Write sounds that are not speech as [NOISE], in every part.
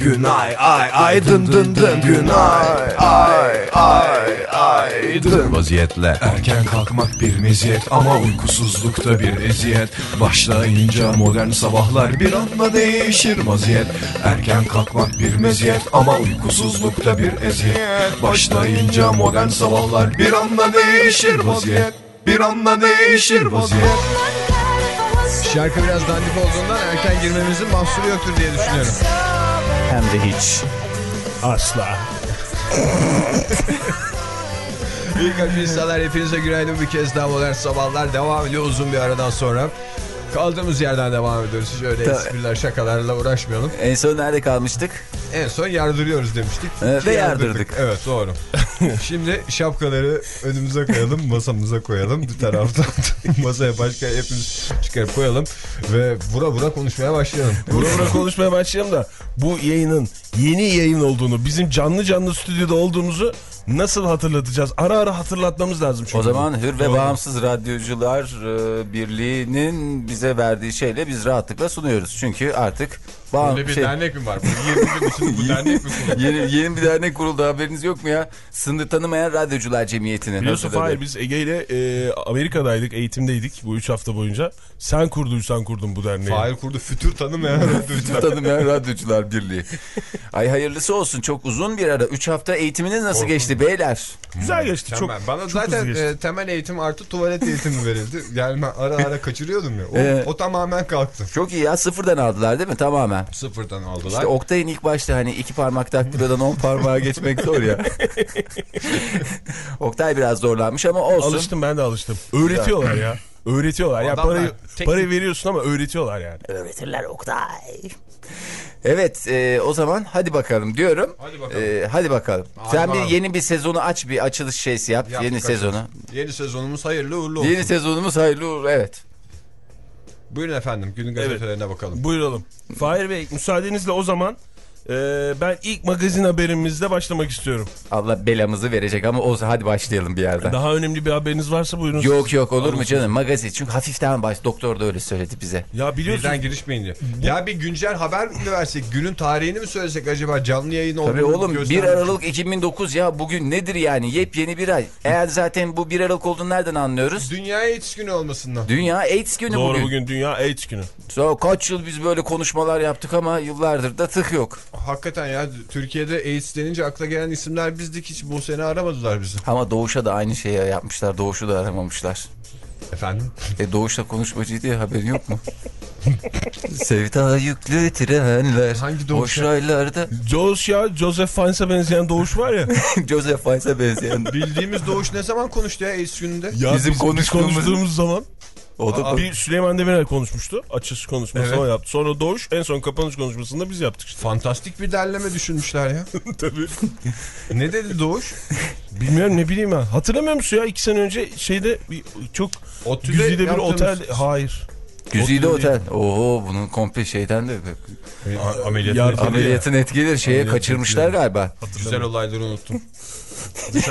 Günay ay ay dın dın dın. Günay ay ay ay dın. Vaziyetle. Erken kalkmak bir meziyet ama uykusuzlukta bir eziyet Başlayınca modern sabahlar bir anda değişir vaziyet Erken kalkmak bir meziyet ama uykusuzlukta bir eziyet Başlayınca modern sabahlar bir anda değişir vaziyet Bir anda değişir vaziyet Şarkı biraz dandik olduğundan erken girmemizin mahsuru yoktur diye düşünüyorum. Hem de hiç. Asla. İyi kalp insanlar hepinize günaydın bir kez daha modern sabahlar devam ediyor uzun bir aradan sonra. Kaldığımız yerden devam ediyoruz. Hiç öyle Ta- espriler şakalarla uğraşmayalım. En son nerede kalmıştık? En son yardırıyoruz demiştik. Ee, Ki ve yardırdık. Evet doğru. [LAUGHS] Şimdi şapkaları önümüze koyalım, masamıza koyalım. Bir taraftan [LAUGHS] masaya başka hepimiz çıkarıp koyalım. Ve vura vura konuşmaya başlayalım. Vura vura konuşmaya başlayalım da bu yayının yeni yayın olduğunu, bizim canlı canlı stüdyoda olduğumuzu nasıl hatırlatacağız? Ara ara hatırlatmamız lazım çünkü. O zaman Hür ve Doğru. Bağımsız Radyocular e, Birliği'nin bize verdiği şeyle biz rahatlıkla sunuyoruz. Çünkü artık bağım, Böyle bir şey- dernek mi var? Bu 20 gün içinde bu dernek mi kuruldu? yeni, yeni bir dernek kuruldu haberiniz yok mu ya? Sınır tanımayan radyocular cemiyetinin. Biliyorsun. Fahir biz Ege ile e, Amerika'daydık, eğitimdeydik bu 3 hafta boyunca. Sen kurduysan kurdun bu derneği. Fahir kurdu fütür tanımayan radyocular. Tanımayan Radyocular Birliği. Ay hayırlısı olsun çok uzun bir ara. 3 hafta eğitiminiz nasıl geçti beyler? Güzel geçti. Çok, Temel. Bana çok zaten e, temel eğitim artı tuvalet eğitimi verildi. Yani ben ara ara kaçırıyordum ya. O, Ee, o tamamen kalktı. Çok iyi ya sıfırdan aldılar değil mi tamamen? Sıfırdan aldılar. İşte Oktay'ın ilk başta hani iki parmak daktilodan on parmağa geçmek zor ya. [LAUGHS] Oktay biraz zorlanmış ama olsun. Alıştım ben de alıştım. Öğretiyorlar ya. Öğretiyorlar. Ya parayı, teknik- parayı veriyorsun ama öğretiyorlar yani. Öğretirler Oktay. Evet e, o zaman hadi bakalım diyorum. Hadi bakalım. E, hadi bakalım. Hadi Sen bakalım. bir yeni bir sezonu aç bir açılış şeysi yap. Yaptık, yeni açtık. sezonu. Yeni sezonumuz hayırlı uğurlu olsun. Yeni sezonumuz hayırlı uğurlu evet. Buyurun efendim günün gazetelerine bakalım. Buyuralım. Fahir Bey müsaadenizle o zaman e, ben ilk magazin haberimizle başlamak istiyorum. Allah belamızı verecek ama olsun hadi başlayalım bir yerden. Daha önemli bir haberiniz varsa buyurun. Yok yok olur mu canım magazin çünkü hafiften baş doktor da öyle söyledi bize. Ya biliyorsun. Birden girişmeyin diye. Ya bir güncel haber mi versek? Günün tarihini mi söylesek acaba? Canlı yayın olduğunu Tabii oğlum 1 göstermek Aralık 2009 ya bugün nedir yani yepyeni bir ay. Eğer zaten bu 1 Aralık olduğunu nereden anlıyoruz? Dünya AIDS günü olmasından. Dünya AIDS günü Doğru bugün. bugün Dünya AIDS günü. Sonra kaç yıl biz böyle konuşmalar yaptık ama yıllardır da tık yok. Hakikaten ya Türkiye'de AIDS denince akla gelen isimler bizdik. Hiç bu sene aramadılar bizi. Ama Doğuş'a da aynı şeyi yapmışlar. Doğuş'u da aramamışlar. Efendim? E Doğuş'la konuşmacıydı ya haberin yok mu? [LAUGHS] Sevda yüklü trenler. Hangi Doğuş Boş raylarda. Josh ya Joseph Fiennes'e benzeyen Doğuş var ya. [LAUGHS] Joseph Fiennes'e benzeyen. Bildiğimiz Doğuş ne zaman konuştu ya AIDS gününde? ya Bizim bizim konuştuğumuz- konuştuğumuz zaman O da bir Süleyman Demirel konuşmuştu. Açış konuşması Evet. o yaptı. Sonra Doğuş en son kapanış konuşmasında biz yaptık işte. Fantastik bir derleme düşünmüşler ya. [LAUGHS] Tabii. [LAUGHS] ne dedi Doğuş? Bilmiyorum ne bileyim ben. Hatırlamıyor musun ya iki sene önce şeyde bir, çok güzide bir otel. Hayır. Güzide Otel Otel. Oo bunun komple şeyden de A- Ameliyatın etkili ya. ameliyatın etkileri şeye Ameliyatın kaçırmışlar etkileri. galiba. Güzel olayları unuttum.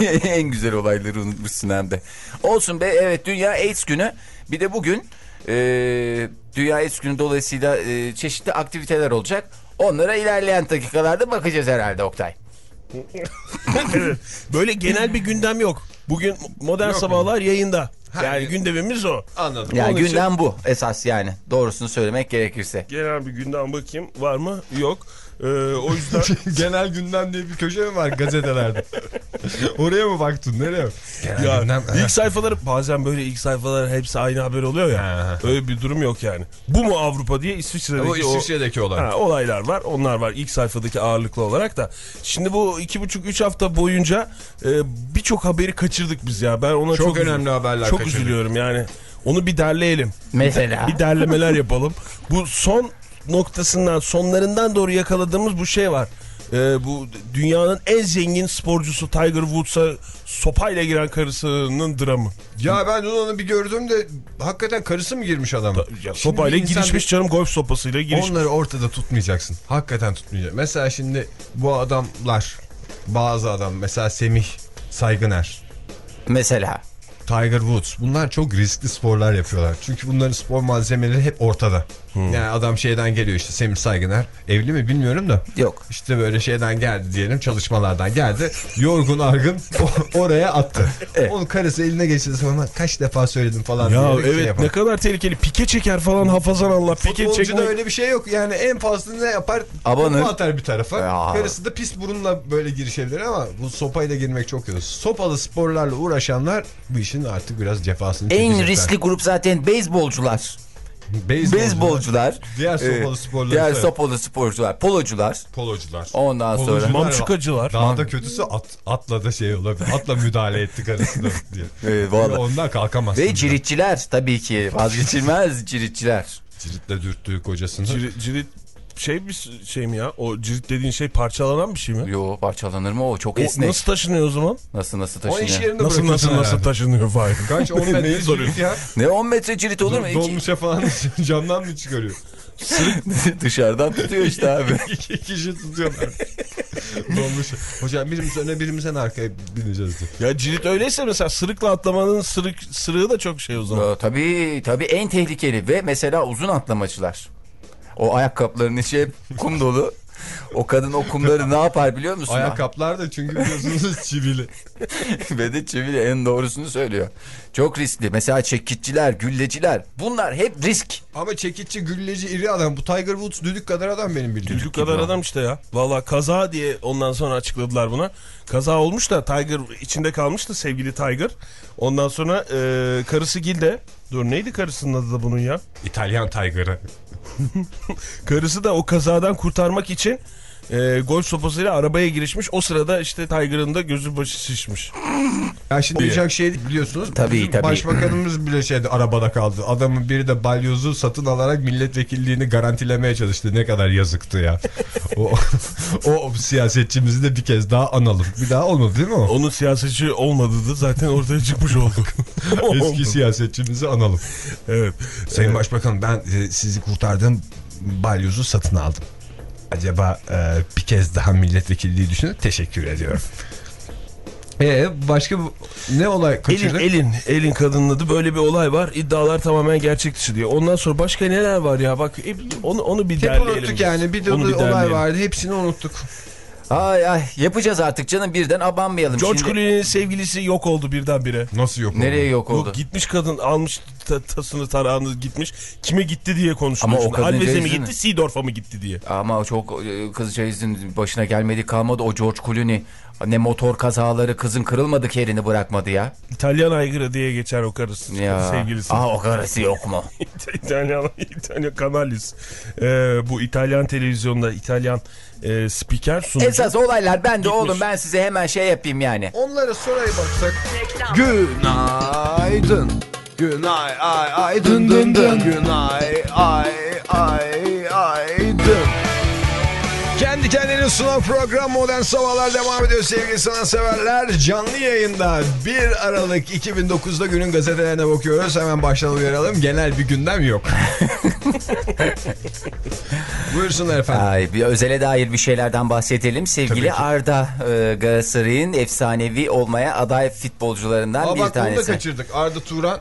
[LAUGHS] en güzel olayları unutmuşsun hem de. Olsun be evet Dünya AIDS günü. Bir de bugün e, Dünya AIDS günü dolayısıyla e, çeşitli aktiviteler olacak. Onlara ilerleyen dakikalarda bakacağız herhalde Oktay. [LAUGHS] Böyle genel bir gündem yok. Bugün modern Yok sabahlar yayında. Ha, yani evet. gündemimiz o. Anladım. Yani Onun için- gündem bu esas yani. Doğrusunu söylemek gerekirse. Genel bir gündem bakayım var mı? Yok. Ee, o yüzden [LAUGHS] Genel gündem diye bir köşe mi var gazetelerde? [LAUGHS] Oraya mı baktın? Nereye? Genel ya gündem. ilk sayfaları bazen böyle ilk sayfalar hepsi aynı haber oluyor ya. Öyle bir durum yok yani. Bu mu Avrupa diye İsviçre'deki O o, İsviçre'deki olay. Ha, olaylar var. Onlar var ilk sayfadaki ağırlıklı olarak da. Şimdi bu iki buçuk üç hafta boyunca e, birçok haberi kaçırdık biz ya. Ben ona Çok çok, önemli haberler Çok kaçırdık. üzülüyorum yani. Onu bir derleyelim. Mesela. Bir derlemeler yapalım. Bu son noktasından sonlarından doğru yakaladığımız bu şey var. Ee, bu dünyanın en zengin sporcusu Tiger Woods'a sopayla giren karısının dramı. Ya ben onu bir gördüm de hakikaten karısı mı girmiş adam? Ya, sopayla bir girişmiş canım golf sopasıyla girişmiş. Onları ortada tutmayacaksın. Hakikaten tutmayacaksın. Mesela şimdi bu adamlar bazı adam mesela Semih Saygıner Mesela. Tiger Woods. Bunlar çok riskli sporlar yapıyorlar. Çünkü bunların spor malzemeleri hep ortada. Yani adam şeyden geliyor işte Semih Saygıner. Evli mi bilmiyorum da. Yok. İşte böyle şeyden geldi diyelim çalışmalardan geldi. Yorgun argın oraya attı. Onun karısı eline geçirdi sonra kaç defa söyledim falan Ya şey evet yapar. ne kadar tehlikeli. Pike çeker falan hafazan Allah. Pike Futbolcuda çekmek. öyle bir şey yok. Yani en fazla ne yapar? Abanır. Atar bir tarafa. Ya. Karısı da pis burunla böyle girişebilir ama bu sopayla girmek çok kötü. Sopalı sporlarla uğraşanlar bu işin artık biraz cefasını En riskli grup zaten beyzbolcular. Beyzbolcular, Beyzbolcular. Diğer sopalı Ee, sporları. Diğer da- sopalı sporcular. Polocular. Polocular. Ondan sonra. Polocular var. Mamçukacılar. Daha da kötüsü at, atla da şey olabilir. Atla müdahale etti karısına [LAUGHS] diye. Evet, vallahi. Ondan kalkamazsın. Ve ciritçiler tabii ki vazgeçilmez [LAUGHS] ciritçiler. Ciritle dürttüğü kocasını. Cirit, cirit şey bir şey mi ya? O cirit dediğin şey parçalanan bir şey mi? Yo parçalanır mı o çok O esnek. nasıl taşınıyor o zaman? Nasıl nasıl O iş taşınıyor? yerinde Nasıl nasıl nasıl herhalde. taşınıyor Fahir? Kaç 10 [LAUGHS] metre cirit ya. Ne 10 metre cirit olur mu? Dolmuşa falan [LAUGHS] camdan mı çıkarıyor? [LAUGHS] Dışarıdan tutuyor işte abi. İki kişi tutuyorlar. Dolmuşa. Hocam birimiz öne birimiz en arkaya bineceğiz diye. Ya cirit öyleyse mesela sırıkla atlamanın sırık, sırığı da çok şey o zaman. Yo, tabii tabii en tehlikeli ve mesela uzun atlamacılar. O ayakkabıların içi hep kum dolu. O kadın o kumları ne yapar biliyor musun? Ayakkabılar da çünkü biliyorsunuz [LAUGHS] çivili. [LAUGHS] Ve de çeviri en doğrusunu söylüyor. Çok riskli. Mesela çekitçiler, gülleciler. Bunlar hep risk. Ama çekiççi, gülleci, iri adam. Bu Tiger Woods düdük kadar adam benim bildiğim. Çocuk kadar adam işte ya. Valla kaza diye ondan sonra açıkladılar buna. Kaza olmuş da Tiger içinde kalmıştı sevgili Tiger. Ondan sonra e, karısı Gilde. Dur neydi karısının adı da bunun ya? İtalyan Tiger'ı. [LAUGHS] Karısı da o kazadan kurtarmak için e, golf sopasıyla arabaya girişmiş. O sırada işte Tiger'ın da gözü başı şişmiş. Ya şimdi diyecek şey biliyorsunuz. Tabii, tabii. Başbakanımız bile şeyde arabada kaldı. Adamın biri de balyozu satın alarak milletvekilliğini garantilemeye çalıştı. Ne kadar yazıktı ya. o, o siyasetçimizi de bir kez daha analım. Bir daha olmadı değil mi o? Onun siyasetçi olmadığı da zaten ortaya çıkmış oldu. [LAUGHS] Eski siyasetçimizi analım. Evet. Sayın Başbakanım ben e, sizi kurtardığım balyozu satın aldım. Acaba e, bir kez daha milletvekilliği düşünün. Teşekkür ediyorum. Ee, başka ne olay Elin, kaçırdık? elin, elin kadının adı böyle bir olay var. İddialar tamamen gerçek dışı diyor. Ondan sonra başka neler var ya bak hep onu onu bir Hep derleyelim. unuttuk biz. yani. Bir de Onu olay vardı. Hepsini unuttuk. Ay ay yapacağız artık canım birden abanmayalım. George Şimdi Clooney'nin sevgilisi yok oldu birdenbire. Nasıl yok nereye yok oldu? Yok gitmiş kadın almış ta- tasını tarağını gitmiş. Kime gitti diye konuşuyor. Ama o Şimdi kadın Alves'e mi gitti Seedorf'a mı gitti diye. Ama çok e, kızcağızın başına gelmedi kalmadı o George Clooney. Ne motor kazaları kızın kırılmadı kerini bırakmadı ya. İtalyan aygırı diye geçer o karısı Ya. sevgilisi. Aa o karısı yok mu? [LAUGHS] İtalyan, İtalyan kanalis. Ee, bu İtalyan televizyonda İtalyan e, spiker sunucu. Esas olaylar bende Gitmiş. oğlum ben size hemen şey yapayım yani. Onlara soraya baksak. Günaydın. Günay ay ay dın dın dın. Günay ay ay ay dın. Kendi kendini sunan program Modern Sabahlar devam ediyor sevgili sanatseverler. Canlı yayında 1 Aralık 2009'da günün gazetelerine bakıyoruz. Hemen baştan uyaralım. Genel bir gündem yok. [LAUGHS] Buyursunlar efendim. Ay, bir özele dair bir şeylerden bahsedelim. Sevgili Arda e, Galatasaray'ın efsanevi olmaya aday futbolcularından Aa, bir bak onu da tanesi. kaçırdık. Arda Turan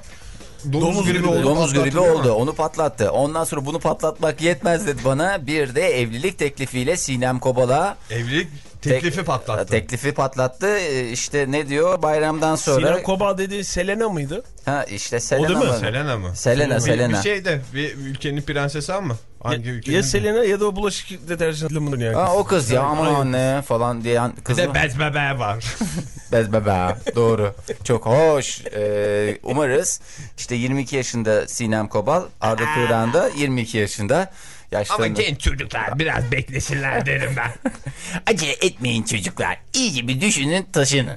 domuz, Domuz gribi gribi. oldu. Domuz gribi oldu. Onu patlattı. Ondan sonra bunu patlatmak yetmez dedi bana. Bir de evlilik teklifiyle Sinem Kobal'a Evlilik teklifi tek- patlattı. Teklifi patlattı. E, İşte ne diyor bayramdan sonra. Sinan Kobal dediği Selena mıydı? ha işte Selena değil mi? mı? Selena mı? Selena, Bir- Selena. Bir şey de bir ülkenin prensesi ama. Hangi ya, ülkenin? ya Selena ya da o bulaşık deterjanı mıdır yani? Ha, o kız ya aman anne falan diyen Bir kız de mı? bez bebeği var. [LAUGHS] Bez bebe. Doğru. Çok hoş. Ee, umarız işte 22 yaşında Sinem Kobal, Arda Turan da 22 yaşında. Yaşlarında... genç çocuklar biraz beklesinler derim ben. [LAUGHS] Acele etmeyin çocuklar. İyice bir düşünün taşının.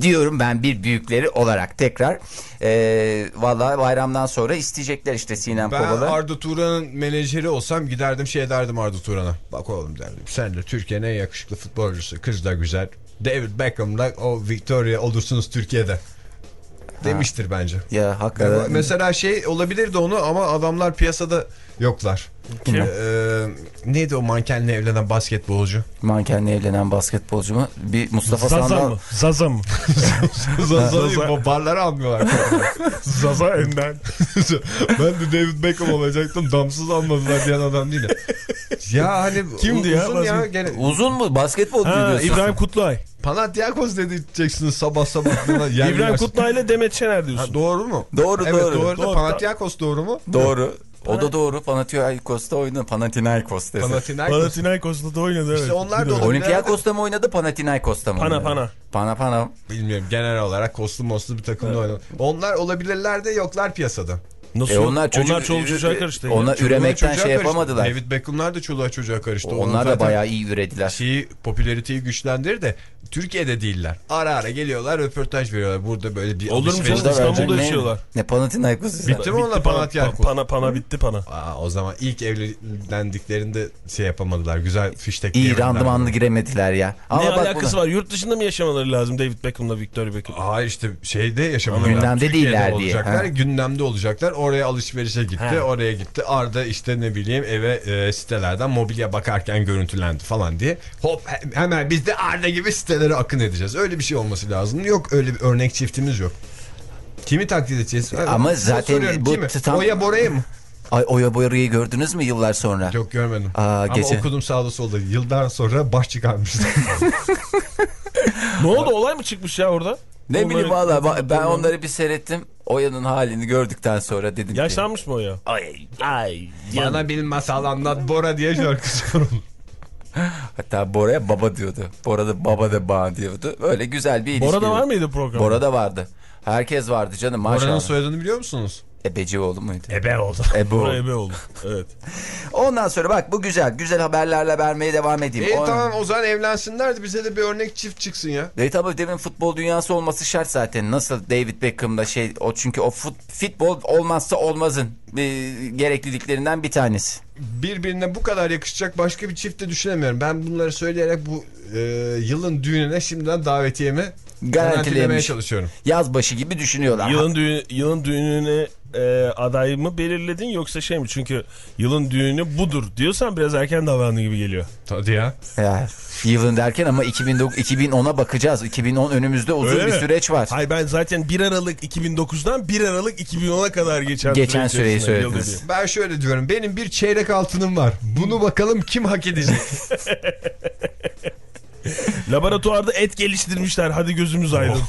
Diyorum ben bir büyükleri olarak tekrar. Ee, Valla bayramdan sonra isteyecekler işte Sinem Ben Kobal'ı. Arda Turan'ın menajeri olsam giderdim şey derdim Arda Turan'a. Bak oğlum derdim sen de Türkiye'nin en yakışıklı futbolcusu. Kız da güzel. David Beckham'la o Victoria olursunuz Türkiye'de. demiştir bence. Ya hakikaten. Mesela şey olabilirdi onu ama adamlar piyasada yoklar. Kim? Ee, neydi o mankenle evlenen basketbolcu? Mankenle evlenen basketbolcu mu? Bir Mustafa Zaza Sandal. mı? Zaza mı? [LAUGHS] Zaza barları almıyorlar. [LAUGHS] Zaza Ender. [LAUGHS] ben de David Beckham olacaktım. Damsız almadılar diyen adam değil. Ya hani Kimdi ya? uzun ya Basket- gene. Uzun mu? Basketbol Ha, diyorsun? İbrahim Kutlay. Panathinaikos diyeceksiniz sabah sabah. İbrahim Kutlay ile Demet Şener diyorsun. Ha, doğru mu? Doğru Evet doğru. doğru. Doğru. Panathinaikos doğru mu? Doğru. O da doğru. Panathinaikos'ta oynadı. Panathinaikos desin. Panathinaikos. Panathinaikos'ta da oynadı evet. İşte onlar da. Olympiakos'ta mı oynadı Panathinaikos'ta mı Pana, oynadı? Pana. Pana Pana. Bilmiyorum genel olarak koslu moslu bir takımda oynadı. Onlar olabilirler de yoklar piyasada. Nasıl? E onlar çocuk, onlar çoluk çocuğa karıştı. ya. Onlar üremekten Çoluğa şey çocuğa yapamadılar. karıştı. David Beckham'lar da çoluğa çocuğa karıştı. Onlar da bayağı iyi ürediler. şeyi popülariteyi güçlendirir de Türkiye'de değiller. Ara ara geliyorlar röportaj veriyorlar. Burada böyle bir Olur mu canım? İstanbul'da ne? yaşıyorlar. Ne Panathinaikos? Bitti mi onlar Panathinaikos? pana, pana bitti pana. Aa, o zaman ilk evlendiklerinde şey yapamadılar. Güzel fiştek İyi randımanlı giremediler ya. Ama ne bak alakası buna- var? Yurt dışında mı yaşamaları lazım David Beckham'la Victoria Beckham? Hayır işte şeyde yaşamadılar. Gündemde Türkiye'de değiller diye. Gündemde olacaklar. Oraya alışverişe gitti. Ha. Oraya gitti. Arda işte ne bileyim eve e, sitelerden mobilya bakarken görüntülendi falan diye. Hop he- hemen biz de Arda gibi sitelere akın edeceğiz. Öyle bir şey olması lazım. Yok öyle bir örnek çiftimiz yok. Kimi taklit edeceğiz? Ama Ben zaten bu tam- Oya Bora'yı mı? Ay Oya Boyarı'yı gördünüz mü yıllar sonra? Yok görmedim. Aa, Ama gece. okudum sağda solda. Yıldan sonra baş çıkarmıştı. [LAUGHS] ne oldu? Olay mı çıkmış ya orada? Ne Onları- bileyim valla ben onları bir seyrettim. Oya'nın halini gördükten sonra dedim ki. Yaşlanmış mı o ya? Ay. Ay. Bana bir masal anlat Bora diye şarkı soruldu. [LAUGHS] Hatta Bora'ya baba diyordu. Bora da baba da bana diyordu. Öyle güzel bir ilişki. Bora'da var mıydı program? Bora'da vardı. Herkes vardı canım Bora'nın maşallah. soyadını biliyor musunuz? Ebecioğlu muydu? Ebe oldu. Ebu. [LAUGHS] Bora ebe oldu. Evet. Ondan sonra bak bu güzel. Güzel haberlerle vermeye devam edeyim. E O- tamam o zaman evlensinler de bize de bir örnek çift çıksın ya. E tabii demin futbol dünyası olması şart zaten. Nasıl David Beckham'da şey o çünkü o fut, futbol olmazsa olmazın e, gerekliliklerinden bir tanesi. Birbirine bu kadar yakışacak başka bir çift de düşünemiyorum. Ben bunları söyleyerek bu e, yılın düğününe şimdiden davetiyemi garantilemeye çalışıyorum. Yaz başı gibi düşünüyorlar. Yılın, düğün, yılın düğününe e, aday mı belirledin yoksa şey mi? Çünkü yılın düğünü budur diyorsan biraz erken davrandı gibi geliyor. Hadi ya. Ya, yılın derken ama 2009 2010'a bakacağız. 2010 önümüzde uzun Öyle bir mi? süreç var. Hayır ben zaten 1 Aralık 2009'dan 1 Aralık 2010'a kadar geçen, Geçen süre süreyi söylediniz. Ben şöyle diyorum. Benim bir çeyrek altınım var. Bunu bakalım kim hak edecek? [LAUGHS] Laboratuvarda et geliştirmişler. Hadi gözümüz aydın.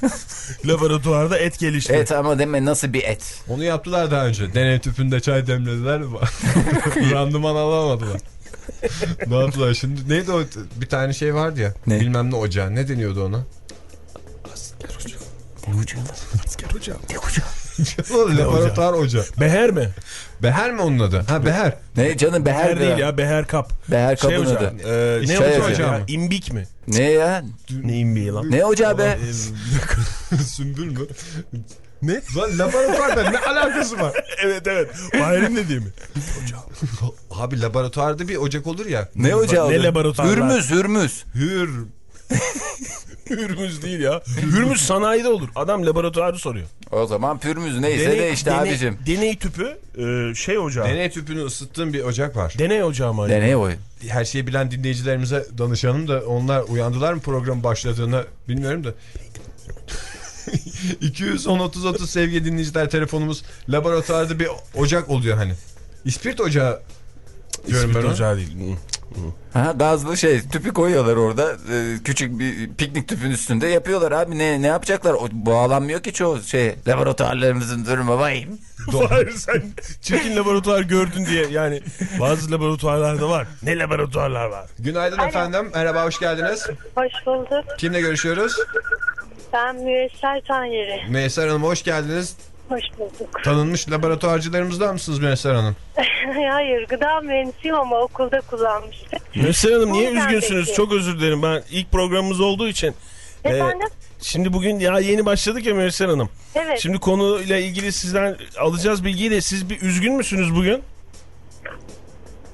[LAUGHS] Laboratuvarda et gelişti. Evet ama deme nasıl bir et. Onu yaptılar daha önce. Deney tüpünde çay demlediler. [LAUGHS] Randıman alamadılar. ne yaptılar şimdi? Neydi o? Bir tane şey vardı ya. Ne? Bilmem ne ocağı. Ne deniyordu ona? Laboratuvar ocağı. Beher mi? Beher mi onun adı? Ha Beher. Ne canım Beher, Beher değil de- ya. Beher kap. Beher Şey kabın ocağı. adı. e, ne ocağı ya? mı? İmbik mi? Ne ya? Ne imbiği lan? Ne ocağı be? [LAUGHS] Sümbül mü? Ne? Lan laboratuvarda ne alakası var? [LAUGHS] evet evet. Bahir'in dediği mi? Abi laboratuvarda bir ocak olur ya. Ne ocağı? Ne oldu? laboratuvarlar? Hürmüz, Hürmüz. Hür. [LAUGHS] [LAUGHS] Hürmüz değil ya. Hürmüz sanayide olur. Adam laboratuvarı soruyor. O zaman Pürmüz neyse de işte deney, abicim. deney tüpü e, şey ocağı. Deney, Deney tüpünü ısıttığım bir ocak var. ocağı mı? Deney oy. Her şeyi bilen dinleyicilerimize danışalım da onlar uyandılar mı program başladığını bilmiyorum da. 210 30 30 sevgili dinleyiciler telefonumuz laboratuvarda bir ocak oluyor hani. İspirt ocağı diyorum ben ona. ocağı değil. Ha, gazlı şey tüpü koyuyorlar orada Ee, küçük bir piknik tüpün üstünde yapıyorlar abi ne ne yapacaklar o, bağlanmıyor ki çoğu şey laboratuvarlarımızın durumu vayım. [LAUGHS] Hayır sen çirkin laboratuvar gördün diye yani bazı laboratuvarlarda var. Ne laboratuvarlar var? Günaydın efendim. Merhaba hoş geldiniz. Hoş bulduk. Kimle görüşüyoruz? Ben Müesser Tanyeri. Müesser Hanım hoş geldiniz. Hoş bulduk. Tanınmış laboratuvarcılarımızdan mısınız Müesser Hanım? [LAUGHS] Hayır gıda mühendisiyim ama okulda kullanmıştık. Müslüman Hanım niye üzgünsünüz? peki. Çok özür dilerim. Ben ilk programımız olduğu için. e, Efendim? şimdi bugün ya yeni başladık ya Müslüman Hanım. Evet. Şimdi konuyla ilgili sizden alacağız bilgiyi de siz bir üzgün müsünüz bugün?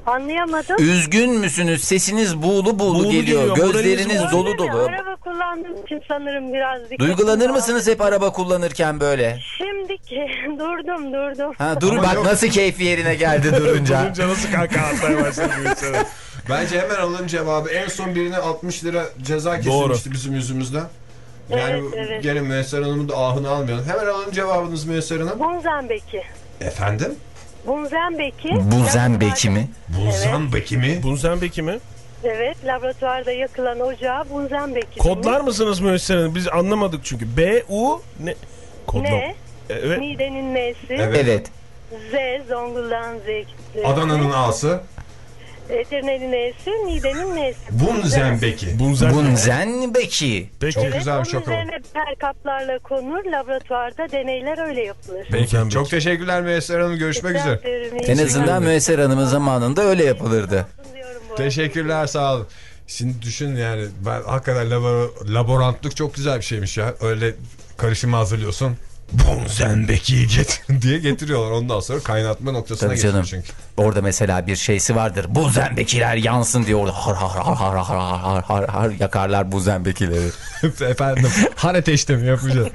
Anlayamadım. Üzgün müsünüz? Sesiniz buğulu buğulu, Buğulu geliyor. geliyor, Gözleriniz dolu dolu. Araba kullandığım için sanırım biraz Duygulanır mısınız hep araba kullanırken böyle? Şimdiki [LAUGHS] durdum durdum. Ha dur bak nasıl keyfi yerine geldi [LAUGHS] durunca. Durunca nasıl kahkaha atmaya başladı? Bence hemen alalım cevabı. En son birine 60 lira ceza kesilmişti bizim yüzümüzden. Yani Evet, evet. gene Müyesser Hanım'ın da ahını almayalım. Hemen alalım cevabınızı Müyesser Hanım. Bunzenbeki. Efendim? Bunzenbeki. Bunzenbeki mi? Buzdan Bekimi. Bunzenbeki mi? Evet laboratuvarda yakılan ocağı Bunzenbeki. Kodlar mısınız Müesser Hanım? Biz anlamadık çünkü. B, U, ne? Kodlar. Ne? Evet. Niğde'nin N'si. Evet. Evet. Z. Zonguldak'ın Z. Adana'nın A'sı. Edirne'nin N'si. Niğde'nin N'si. Bunzenbeki. Bunzen. Bunzenbeki. Peki. Evet, Güzelmiş, onun çok üzerine perkaplarla konur. Laboratuvarda deneyler öyle yapılır. Peki. Bunzenbeki. Çok teşekkürler Müyesser Hanım. Görüşmek üzere. En azından Müesser Hanım'ın zamanında öyle yapılırdı. Teşekkürler sağ olun. Şimdi düşün yani ben hakikaten labor, laborantlık çok güzel bir şeymiş ya. Öyle karışımı hazırlıyorsun. Bunzenbeki'yi getir [LAUGHS] diye getiriyorlar. Ondan sonra kaynatma noktasına Tabii geçiyor canım. çünkü. Orada mesela bir şeysi vardır. Bunzenbekiler yansın diye orada har har har har har har har har har yakarlar bunzenbekileri. [LAUGHS] Efendim har ateşte mi yapacağız?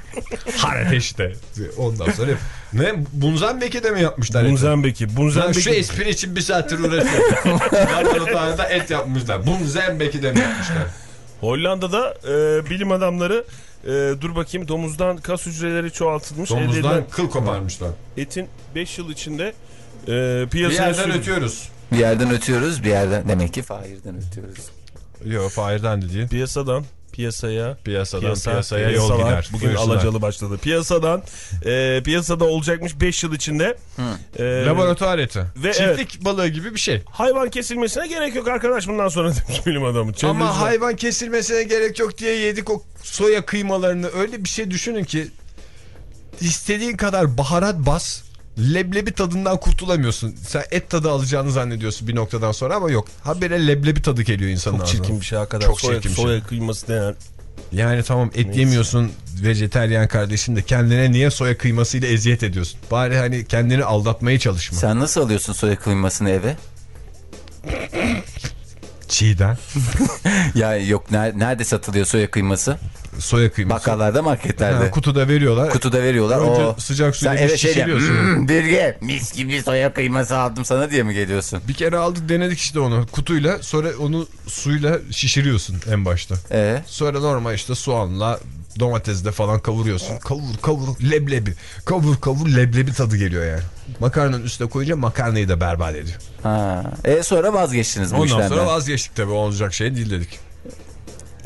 har ateşte. Ondan sonra hep- ne Bunzenbeki de mi yapmışlar? Bunzenbeki. Ben şu Bunzenbeki. espri için bir saattir uğraşıyorum. [LAUGHS] Laboratuvarda et yapmışlar. Bunzenbeki de mi yapmışlar? Hollanda'da e, bilim adamları e, dur bakayım domuzdan kas hücreleri çoğaltılmış. Domuzdan edilen kıl koparmışlar. etin 5 yıl içinde e, Bir piyasaya yerden sürülmüş. ötüyoruz. Bir yerden ötüyoruz bir yerden. Demek ki Fahir'den ötüyoruz. Yok Fahir'den de değil. Piyasadan piyasaya Piyasadan Piyasa, piyasaya yol gider. Bugün Buyursunlar. alacalı başladı. Piyasadan e, piyasada olacakmış 5 yıl içinde. E, Laboratuvar eti. Ve Çiftlik balığı gibi bir şey. hayvan kesilmesine gerek yok arkadaş bundan sonra [LAUGHS] demiş bilim adamı. Çevreci- Ama hayvan kesilmesine gerek yok diye yedik o soya kıymalarını. Öyle bir şey düşünün ki istediğin kadar baharat bas. Leblebi tadından kurtulamıyorsun. Sen et tadı alacağını zannediyorsun bir noktadan sonra ama yok. Habire leblebi tadı geliyor insanın çok çirkin bir şey hakikaten. Çok soya, çirkin bir şey. soya kıyması denen. Yani tamam et yemiyorsun vejeteryan kardeşim de kendine niye soya kıymasıyla eziyet ediyorsun? Bari hani kendini aldatmaya çalışma. Sen nasıl alıyorsun soya kıymasını eve? Çiğden [LAUGHS] Ya yok ner- nerede satılıyor soya kıyması? Soya kıyması. Bakkallarda marketlerde. Ha, kutuda veriyorlar. Kutuda veriyorlar. Önce o sıcak suyla Sen bir eve şey şişiriyorsun. "Hmm, Birge mis gibi soya kıyması aldım sana diye mi geliyorsun? Bir kere aldık denedik işte onu kutuyla sonra onu suyla şişiriyorsun en başta. Ee, Sonra normal işte soğanla domatesle falan kavuruyorsun. Kavur kavur leblebi. Kavur kavur leblebi tadı geliyor yani. Makarnanın üstüne koyunca makarnayı da berbat ediyor. ha. e sonra vazgeçtiniz bu Ondan işlerden. sonra vazgeçtik tabii olacak şey değil dedik.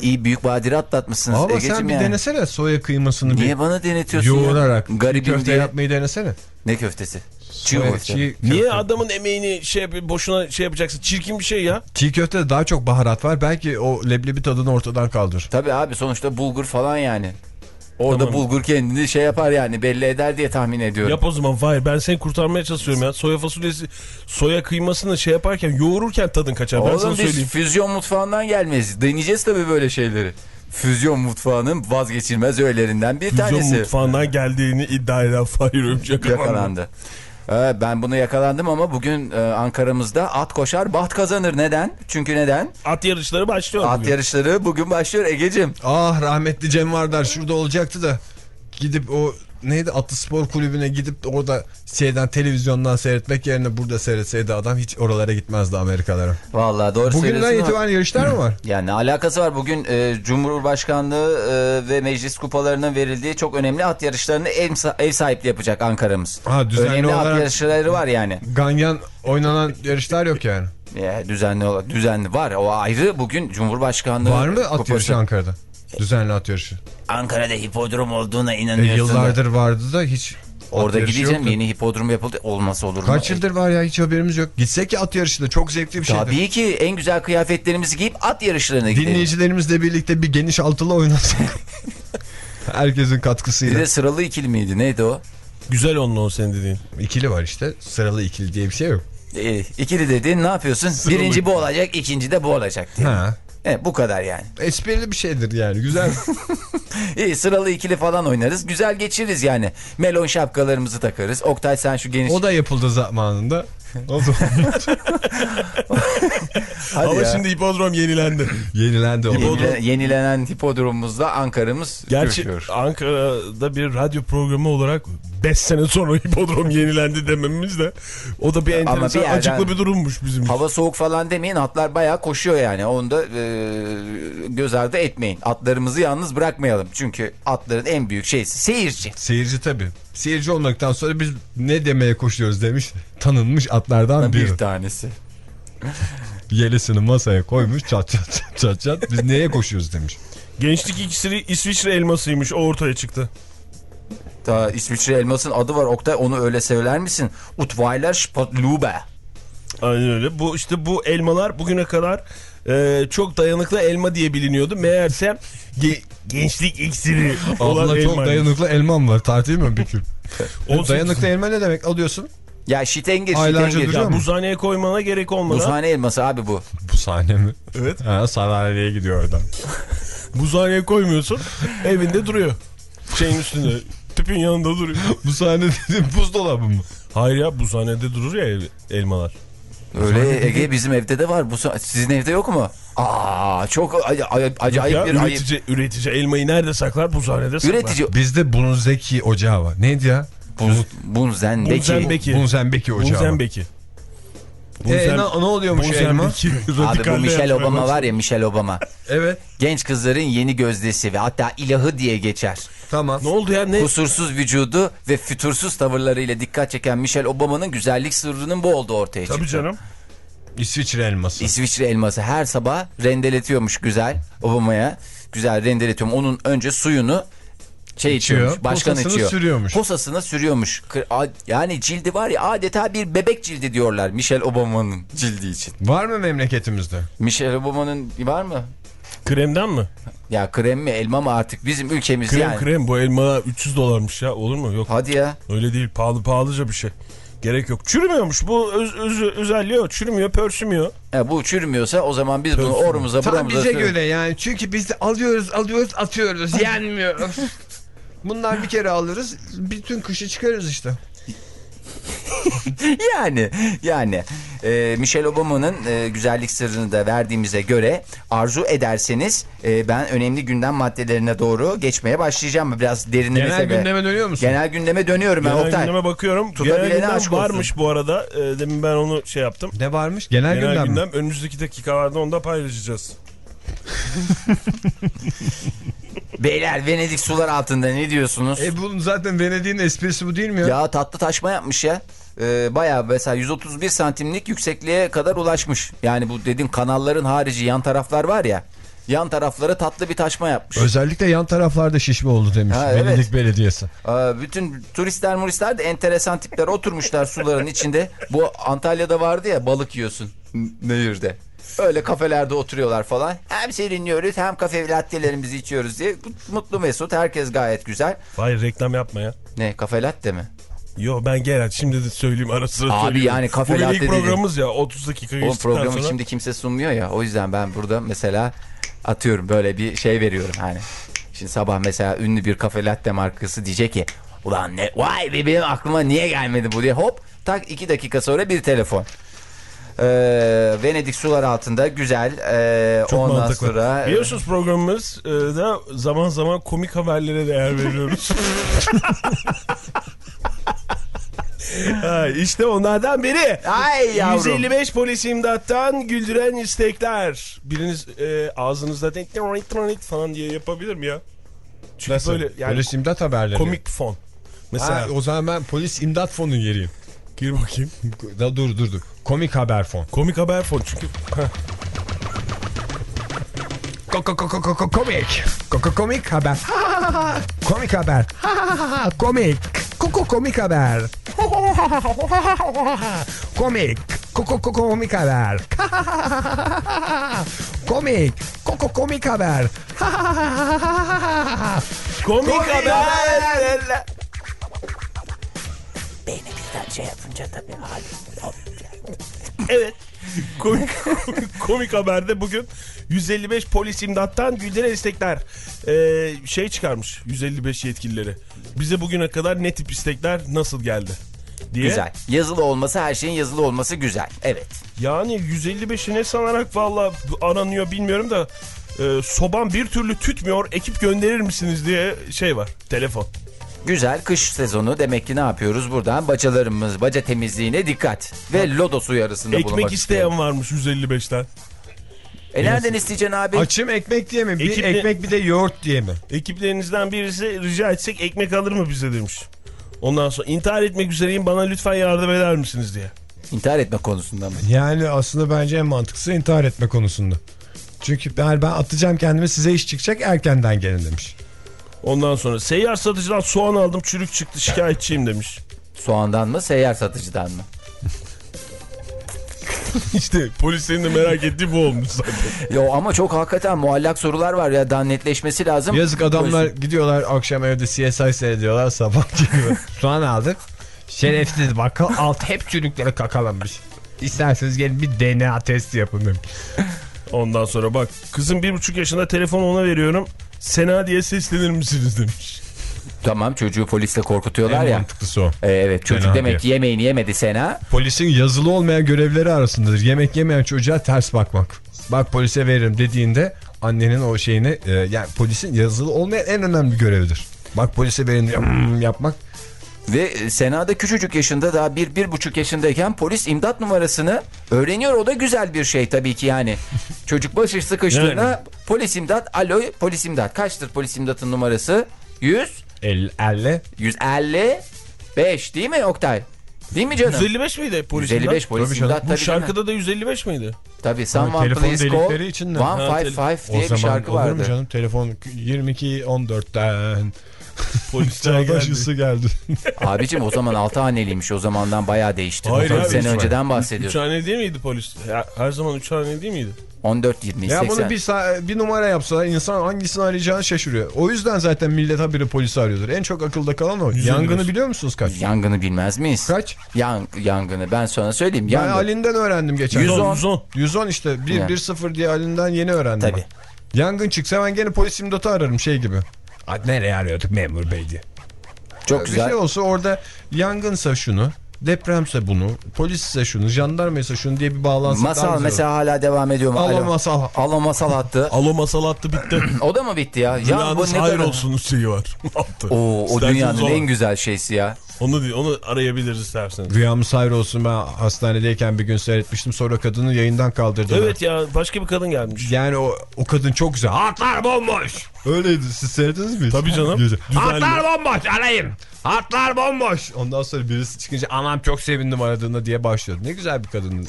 İyi büyük badire atlatmışsınız Ama Egeciğim sen bir yani. denesene soya kıymasını Niye bir bana denetiyorsun yoğurarak ya? Garibim köfte diye. yapmayı denesene. Ne köftesi? Çiğ Soya- köfte. çiğ Niye köfte. adamın emeğini şey boşuna şey yapacaksın? Çirkin bir şey ya. Çiğ köftede daha çok baharat var. Belki o leblebi tadını ortadan kaldır. Tabii abi sonuçta bulgur falan yani. Orada Tamam. bulgur kendini şey yapar yani belli eder diye tahmin ediyorum. Yap o zaman Fahir ben seni kurtarmaya çalışıyorum ya. Soya fasulyesi, soya kıymasını şey yaparken yoğururken tadın kaçar. ben sana Oğlum biz söyleyeyim. füzyon mutfağından gelmeyiz. Deneyeceğiz tabii böyle şeyleri. Füzyon mutfağının vazgeçilmez öğelerinden bir Füzyon tanesi. mutfağından geldiğini iddia eden Fahir Ömçe Yakalandı. Ee, ben bunu yakalandım ama bugün e, Ankara'mızda at koşar baht kazanır. Neden? Çünkü neden? At yarışları başlıyor. At bugün. yarışları bugün başlıyor Egecim. Ah rahmetli Cem Vardar şurada olacaktı da gidip o neydi Atlı Spor Kulübü'ne gidip orada şeyden televizyondan seyretmek yerine burada seyretseydi adam hiç oralara gitmezdi Amerikalara. Vallahi doğru Bugünden itibaren yarışlar mı var? [CLEARS THROAT] Yani alakası var? Bugün e, Cumhurbaşkanlığı e, ve meclis kupalarının verildiği çok önemli at yarışlarını ev, ev sahipliği yapacak Ankara'mız. Ha, düzenli önemli at yarışları var yani. Ganyan oynanan yarışlar yok yani. Ya, düzenli olarak düzenli var. O ayrı bugün Cumhurbaşkanlığı Var mı at kupası. yarışı Ankara'da? Düzenli at yarışı. Ankara'da hipodrom olduğuna E, inanıyorsun. da. yıllardır vardı da hiç Orada gideceğim yoktu. yeni hipodrom yapıldı. Olmasa olur mu? Kaç yıldır var ya hiç haberimiz yok. Gitsek ya at yarışı da çok zevkli bir şeydi. Tabii ki en güzel kıyafetlerimizi giyip at yarışlarına gidelim. Dinleyicilerimizle birlikte bir geniş altılı oynasak. [LAUGHS] Herkesin Bir katkısıyla. de sıralı ikili miydi? Neydi o? Güzel onunla o senin dediğin. İkili var işte. Sıralı ikili diye bir şey yok. Ee, ikili dediğin ne yapıyorsun? Birinci bu olacak, ikinci de bu olacak diye. Ha. Evet, bu kadar yani. Esprili bir şeydir yani. Güzel. [LAUGHS] İyi sıralı ikili falan oynarız. Güzel geçiririz yani. Melon şapkalarımızı takarız. Oktay sen şu geniş... o da yapıldı zamanında. O zaman [LAUGHS] Ama ya. şimdi hipodrom yenilendi. yenilendi o. Yenile- yenilenen hipodromumuzda Ankara'mız Gerçi görüşüyor. Ankara'da bir radyo programı olarak 5 sene sonra [LAUGHS] hipodrom yenilendi dememiz de o da bir enteresan bir yerden- acıklı bir durummuş bizim. Hava soğuk falan demeyin atlar bayağı koşuyor yani onu da e, göz ardı etmeyin. Atlarımızı yalnız bırakmayalım. Çünkü atların en büyük şeysi seyirci. Seyirci tabii. Seyirci olmaktan sonra biz ne demeye koşuyoruz demiş. Tanınmış atlardan biri. Bir tanesi. [LAUGHS] Yelisini masaya koymuş çat çat çat çat çat. Biz neye koşuyoruz demiş. Gençlik iksiri İsviçre elmasıymış o ortaya çıktı. Ta İsviçre elmasın adı var Oktay onu öyle söyler misin? Utweiler Spatlube. Aynen öyle. Bu işte bu elmalar bugüne kadar e, çok dayanıklı elma diye biliniyordu. Meğerse ge- gençlik iksiri olan Abla çok elma. dayanıklı elmam var tartayım mı bir gün? 18 dayanıklı elma ne demek alıyorsun? Ya şitengir şitengir. Ya buzhaneye koymana gerek olmadan Buzhane elması abi bu. Bu sahne mi? Evet. Ha, sandalyeye gidiyor oradan. [LAUGHS] buzhaneye koymuyorsun evinde duruyor. Şeyin üstünde tüpün yanında duruyor. [LAUGHS] Bu sahne dedim buzdolabı mı? Hayır ya buzhanede durur ya el- elmalar. Öyle Ege bizim evde de var. Bu sizin evde yok mu? Aa çok ac- ac- acayip ya, bir ayıp. üretici, üretici elmayı nerede saklar? Buzhanede saklar. Üretici Bizde Bunzeki ocağı var. Neydi ya? Buz, bunzenbeki. Bunzenbeki. Bunzenbeki ocağı var. Bunzenbeki. E, ne, ne oluyormuş elma? [LAUGHS] Abi bu Michelle yapmaya Obama var ya Michelle Obama. Evet. Genç kızların yeni gözdesi ve hatta ilahı diye geçer. Tamam. Ne oldu ya? Ne? Kusursuz vücudu ve fütursuz tavırlarıyla dikkat çeken Michelle Obama'nın güzellik sırrının bu olduğu ortaya çıktı. Tabii canım. İsviçre elması. İsviçre elması her sabah rendeletiyormuş güzel Obama'ya. Güzel rendeletiyorum. Onun önce suyunu şey İçiyor, içiyormuş. Başkan posasını içiyor. sürüyormuş. Posasını sürüyormuş. Yani cildi var ya adeta bir bebek cildi diyorlar Michelle Obama'nın cildi için. Var mı memleketimizde? Michelle Obama'nın var mı? Kremden mi? Ya krem mi elma mı artık bizim ülkemiz Krem yani. krem bu elma 300 dolarmış ya olur mu? Yok Hadi ya. öyle değil pahalı pahalıca bir şey. Gerek yok. Çürümüyormuş bu öz, öz- özelliği o. Çürümüyor pörsümüyor. Ya bu çürümüyorsa o zaman biz bunu Pörsün. orumuza Tam buramıza bize sür- göre yani. Çünkü biz de alıyoruz alıyoruz atıyoruz. [LAUGHS] Yenmiyor. Bunlar bir kere alırız. Bütün kışı çıkarız işte. [LAUGHS] Yani yani e, Michelle Obama'nın e, güzellik sırrını da verdiğimize göre arzu ederseniz e, ben önemli gündem maddelerine doğru geçmeye başlayacağım. Biraz derinlemesine. Genel ve- gündeme dönüyor musun? Genel gündeme dönüyorum ben E, Genel Oktay. gündeme bakıyorum. Genel gündem aşk olsun. varmış bu arada. Ee, demin ben onu şey yaptım. Ne varmış? Genel, Genel gündem, gündem, mi? önümüzdeki dakikalarda onu da paylaşacağız. [LAUGHS] Beyler Venedik sular altında ne diyorsunuz? E bunun zaten Venedik'in esprisi bu değil mi ya? Ya tatlı taşma yapmış ya. Ee, bayağı mesela 131 santimlik yüksekliğe kadar ulaşmış. Yani bu dediğim kanalların harici yan taraflar var ya. Yan tarafları tatlı bir taşma yapmış. Özellikle yan taraflarda şişme oldu demiş Ha, evet. Venedik Belediyesi. Aa, bütün turistler muristler de enteresan tipler oturmuşlar suların içinde. Bu Antalya'da vardı ya balık yiyorsun nehirde. Öyle kafelerde oturuyorlar falan. Hem serinliyoruz hem kafe lattelerimizi içiyoruz diye. Mutlu mesut herkes gayet güzel. Hayır reklam yapma ya. Ne kafe latte mi? Yo ben gel şimdi de söyleyeyim ara sıra Abi söyleyeyim. yani kafe Bugün latte ilk programımız ya 30 dakika O geçtikten programı sonra. şimdi kimse sunmuyor ya. O yüzden ben burada mesela atıyorum böyle bir şey veriyorum hani. Şimdi sabah mesela ünlü bir kafe latte markası diyecek ki ulan ne vay be benim aklıma niye gelmedi bu diye hop tak iki dakika sonra bir telefon. Ee, Venedik sular altında güzel. Ee, Çok ondan mantıklı. sonra Biliyorsunuz programımız e, da zaman zaman komik haberlere değer veriyoruz. [LAUGHS] ha, işte onlardan biri. Ay yavrum. 155 polis imdattan güldüren istekler. Biriniz e, ağzınızda denk falan diye yapabilir mi ya? Çünkü Nasıl? böyle yani Polis imdat haberleri. komik fon. Mesela Ha, o zaman ben polis imdat fonu yeriyim. Gir bakayım. Da, dur dur dur. Komik haber fon. Komik haber fon çünkü. Heh. Ko- ko- ko- ko- ko- ko- komik. Ko- ko- komik haber. komik haber. komik. Koko komik haber. komik. Koko komik haber. komik. Koko komik haber. Komik haber. [LAUGHS] Evet. Komik, [LAUGHS] komik haberde bugün 155 polis imdattan güldüren istekler Ee, şey çıkarmış 155 yetkilileri. Bize bugüne kadar ne tip istekler nasıl geldi? diye. Güzel. Yazılı olması her şeyin yazılı olması güzel. Evet. Yani 155'i ne sanarak valla aranıyor bilmiyorum da e, sobam bir türlü tütmüyor ekip gönderir misiniz diye şey var telefon. Güzel kış sezonu demek ki ne yapıyoruz buradan? Bacalarımız, baca temizliğine dikkat. Ve lodos uyarısında bulunmak Ekmek istiyorum. isteyen varmış 155'ten. E nereden isteyeceksin abi? Açım ekmek diye mi? Bir Ekiple- ekmek bir de yoğurt diye mi? Ekiplerinizden birisi rica etsek ekmek alır mı bize demiş. Ondan sonra intihar etmek üzereyim bana lütfen yardım eder misiniz diye. İntihar etme konusunda mı? Yani aslında bence en mantıklısı intihar etme konusunda. Çünkü ben, ben atacağım kendimi size iş çıkacak erkenden gelin demiş. Ondan sonra seyyar satıcıdan soğan aldım çürük çıktı şikayetçiyim demiş. Soğandan mı, seyyar satıcıdan mı? [LAUGHS] işte polislerin de merak ettiği bu olmuş zaten. Yo ama çok hakikaten muallak sorular var ya daha netleşmesi lazım. Yazık adamlar gidiyorlar akşam evde CSI seyrediyorlar sabah gibi. [LAUGHS] Soğan aldık. Şerefsiz bakkal alt hep çürüklere kakalanmış. İsterseniz gelin bir DNA testi yapın demiş. Ondan sonra bak kızım bir buçuk yaşında telefonu ona veriyorum. Sena diye seslenir misiniz demiş. Tamam çocuğu polisle korkutuyorlar En ya. mantıklısı o. E, evet çocuk Fena demek ki yemeğini yemedi Sena. Polisin yazılı olmayan görevleri arasındadır. Yemek yemeyen çocuğa ters bakmak. Bak polise veririm dediğinde annenin o şeyini e, yani polisin yazılı olmayan en önemli görevidir. Bak polise verin diye "Hmm" yapmak. Ve e, Sena da küçücük yaşında daha bir, bir buçuk yaşındayken polis imdat numarasını öğreniyor. O da güzel bir şey tabii ki yani. [LAUGHS] Çocuk başı sıkıştığında Yani. polis imdat, alo polis imdat. Kaçtır polis imdatın numarası? 100, El, elle 155 değil mi Oktay? Değil mi canım? 155 miydi polis 155 imdat? polis Tabii imdat Bu tabii canım. şarkıda da 155 miydi? Tabii Someone telefon Please Call delikleri için mi? 155 o diye bir şarkı olur mu vardı. canım telefon 22 14'ten Polisler çağdaş geldi. geldi. [LAUGHS] Abicim o zaman 6 haneliymiş o zamandan bayağı değişti. Hayır 30 abi, sene önceden Üç bahsediyoruz. hane değil miydi polis? Ya, her zaman üç hane değil miydi? 14 20 ya 80. bunu bir, bir numara yapsalar insan hangisini arayacağını şaşırıyor. O yüzden zaten millet habire polisi arıyordur. En çok akılda kalan o. 155. Yangını biliyor musunuz kaç? Yangını bilmez miyiz? Kaç? Yan, yangını ben sana söyleyeyim. Ben Yangın. Ali'nden öğrendim geçen. 110. 110. 110 işte. Yani. 1-1-0 diye Ali'nden yeni öğrendim. Tabii. ben. Yangın çıksa ben gene polis imdatı ararım şey gibi. Hadi nereye arıyorduk memur bey diye. Çok Bir güzel. şey olsa orada yangınsa şunu, depremse bunu, polisse şunu, jandarmaysa şunu diye bir bağlansın. Masal mesela hala devam ediyor mu? Alo masal. Alo masal hattı. [LAUGHS] Alo masal attı bitti. [CLEARS THROAT] o da mı bitti ya? ya bu ne hayır kadar... olsun şeyi var. [LAUGHS] Attı. Oo, o İsterseniz dünyanın en güzel şeysi ya. Onu, onu arayabiliriz isterseniz. Rüyamız hayır olsun ben hastanedeyken bir gün seyretmiştim sonra kadını yayından kaldırdılar. Evet ya başka bir kadın gelmiş. Yani o, o kadın çok güzel. Hatlar bomboş. Öyleydi siz seyrettiniz mi? Tabii canım. Hatlar bomboş arayın. Hatlar bomboş. Ondan sonra birisi çıkınca anam çok sevindim aradığında diye başlıyordu. Ne güzel bir kadın.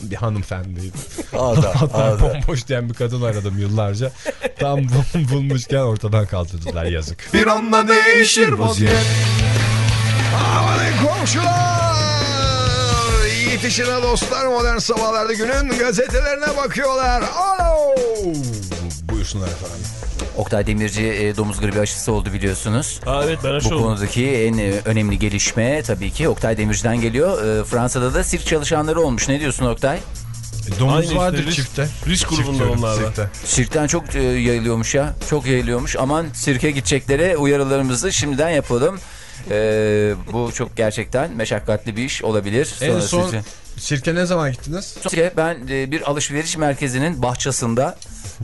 Bir hanımefendiydi. Ağda, [LAUGHS] Hatlar bomboş diyen bir kadın aradım yıllarca. Tam bul- [LAUGHS] bulmuşken ortadan kaldırdılar yazık. Bir anda değişir vaziyet. Amanın komşular! Yetişin ha dostlar modern sabahlarda günün gazetelerine bakıyorlar. Alo! Buyursunlar efendim. Oktay Demirci e, domuz gribi aşısı oldu biliyorsunuz. Ha evet ben Bu aşı oldum. konudaki en e, önemli gelişme tabii ki Oktay Demirci'den geliyor. E, Fransa'da da sirk çalışanları olmuş. Ne diyorsun Oktay? Domuz Aynı işte, vardır risk- çifte. risk Çift grubunda diyorum, onlar da. sirkte. Sirkten çok e, yayılıyormuş ya. Çok yayılıyormuş. Aman sirke gideceklere uyarılarımızı şimdiden yapalım. E, bu çok gerçekten meşakkatli bir iş olabilir. En son sizi- sirke ne zaman gittiniz? Sirke ben e, bir alışveriş merkezinin bahçesinde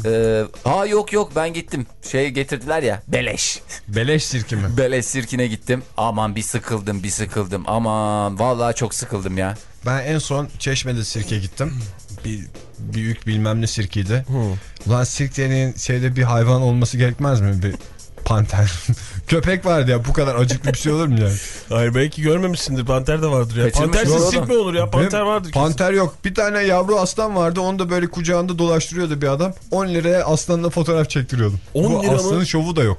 e, ha yok yok ben gittim. Şey getirdiler ya beleş. Beleş sirke mi? [LAUGHS] Beleş sirkine gittim. Aman bir sıkıldım bir sıkıldım. Aman vallahi çok sıkıldım ya. Ben en son Çeşme'de sirke gittim. Bir büyük bilmem ne sirkiydi. Ulan sirk dediğin şeyde bir hayvan olması gerekmez mi? Bir panter. [LAUGHS] Köpek vardı ya bu kadar acıklı bir şey olur mu yani? Hayır belki görmemişsindir. Panter de vardır ya. Kaçırmış Pantersiz sirk mi olur ya? Panter Benim- vardır. kesin. Panter yok. Bir tane yavru aslan vardı. Onu da böyle kucağında dolaştırıyordu bir adam. 10 liraya aslanla fotoğraf çektiriyordum. 10 Bu lira mı? aslanın şovu da yok.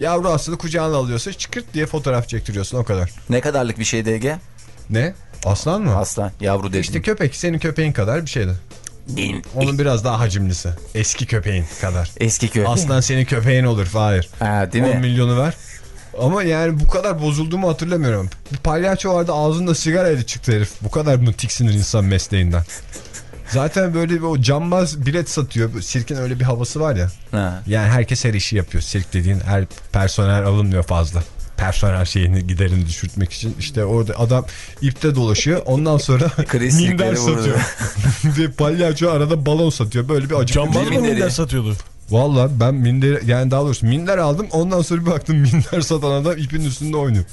Yavru aslanı kucağına alıyorsa çıkırt diye fotoğraf çektiriyorsun o kadar. Ne kadarlık bir şeydi Ege? Ne? Aslan mı? Aslan yavru dedim. İşte köpek senin köpeğin kadar bir şeydi. Benim Onun biraz daha hacimlisi. Eski köpeğin kadar. eski köy. Aslan senin köpeğin olur Fahir. Ha, değil 10 mi? milyonu ver. Ama yani bu kadar bozulduğumu hatırlamıyorum. Bir palyaço vardı ağzında sigarayla çıktı herif. Bu kadar mı tiksinir insan mesleğinden? Zaten böyle bir o cambaz bilet satıyor. Sirkin öyle bir havası var ya. Ha. Yani herkes her işi yapıyor. Sirk dediğin her personel alınmıyor fazla. Personel şeyini giderini düşürtmek için. İşte orada adam ipte dolaşıyor. Ondan sonra [LAUGHS] minder satıyor. [LAUGHS] Ve palyaço arada balon satıyor. Böyle bir acı. Cambaz mı minder satıyordu? Valla ben minder yani daha doğrusu minder aldım. Ondan sonra bir baktım minder satan adam ipin üstünde oynuyor.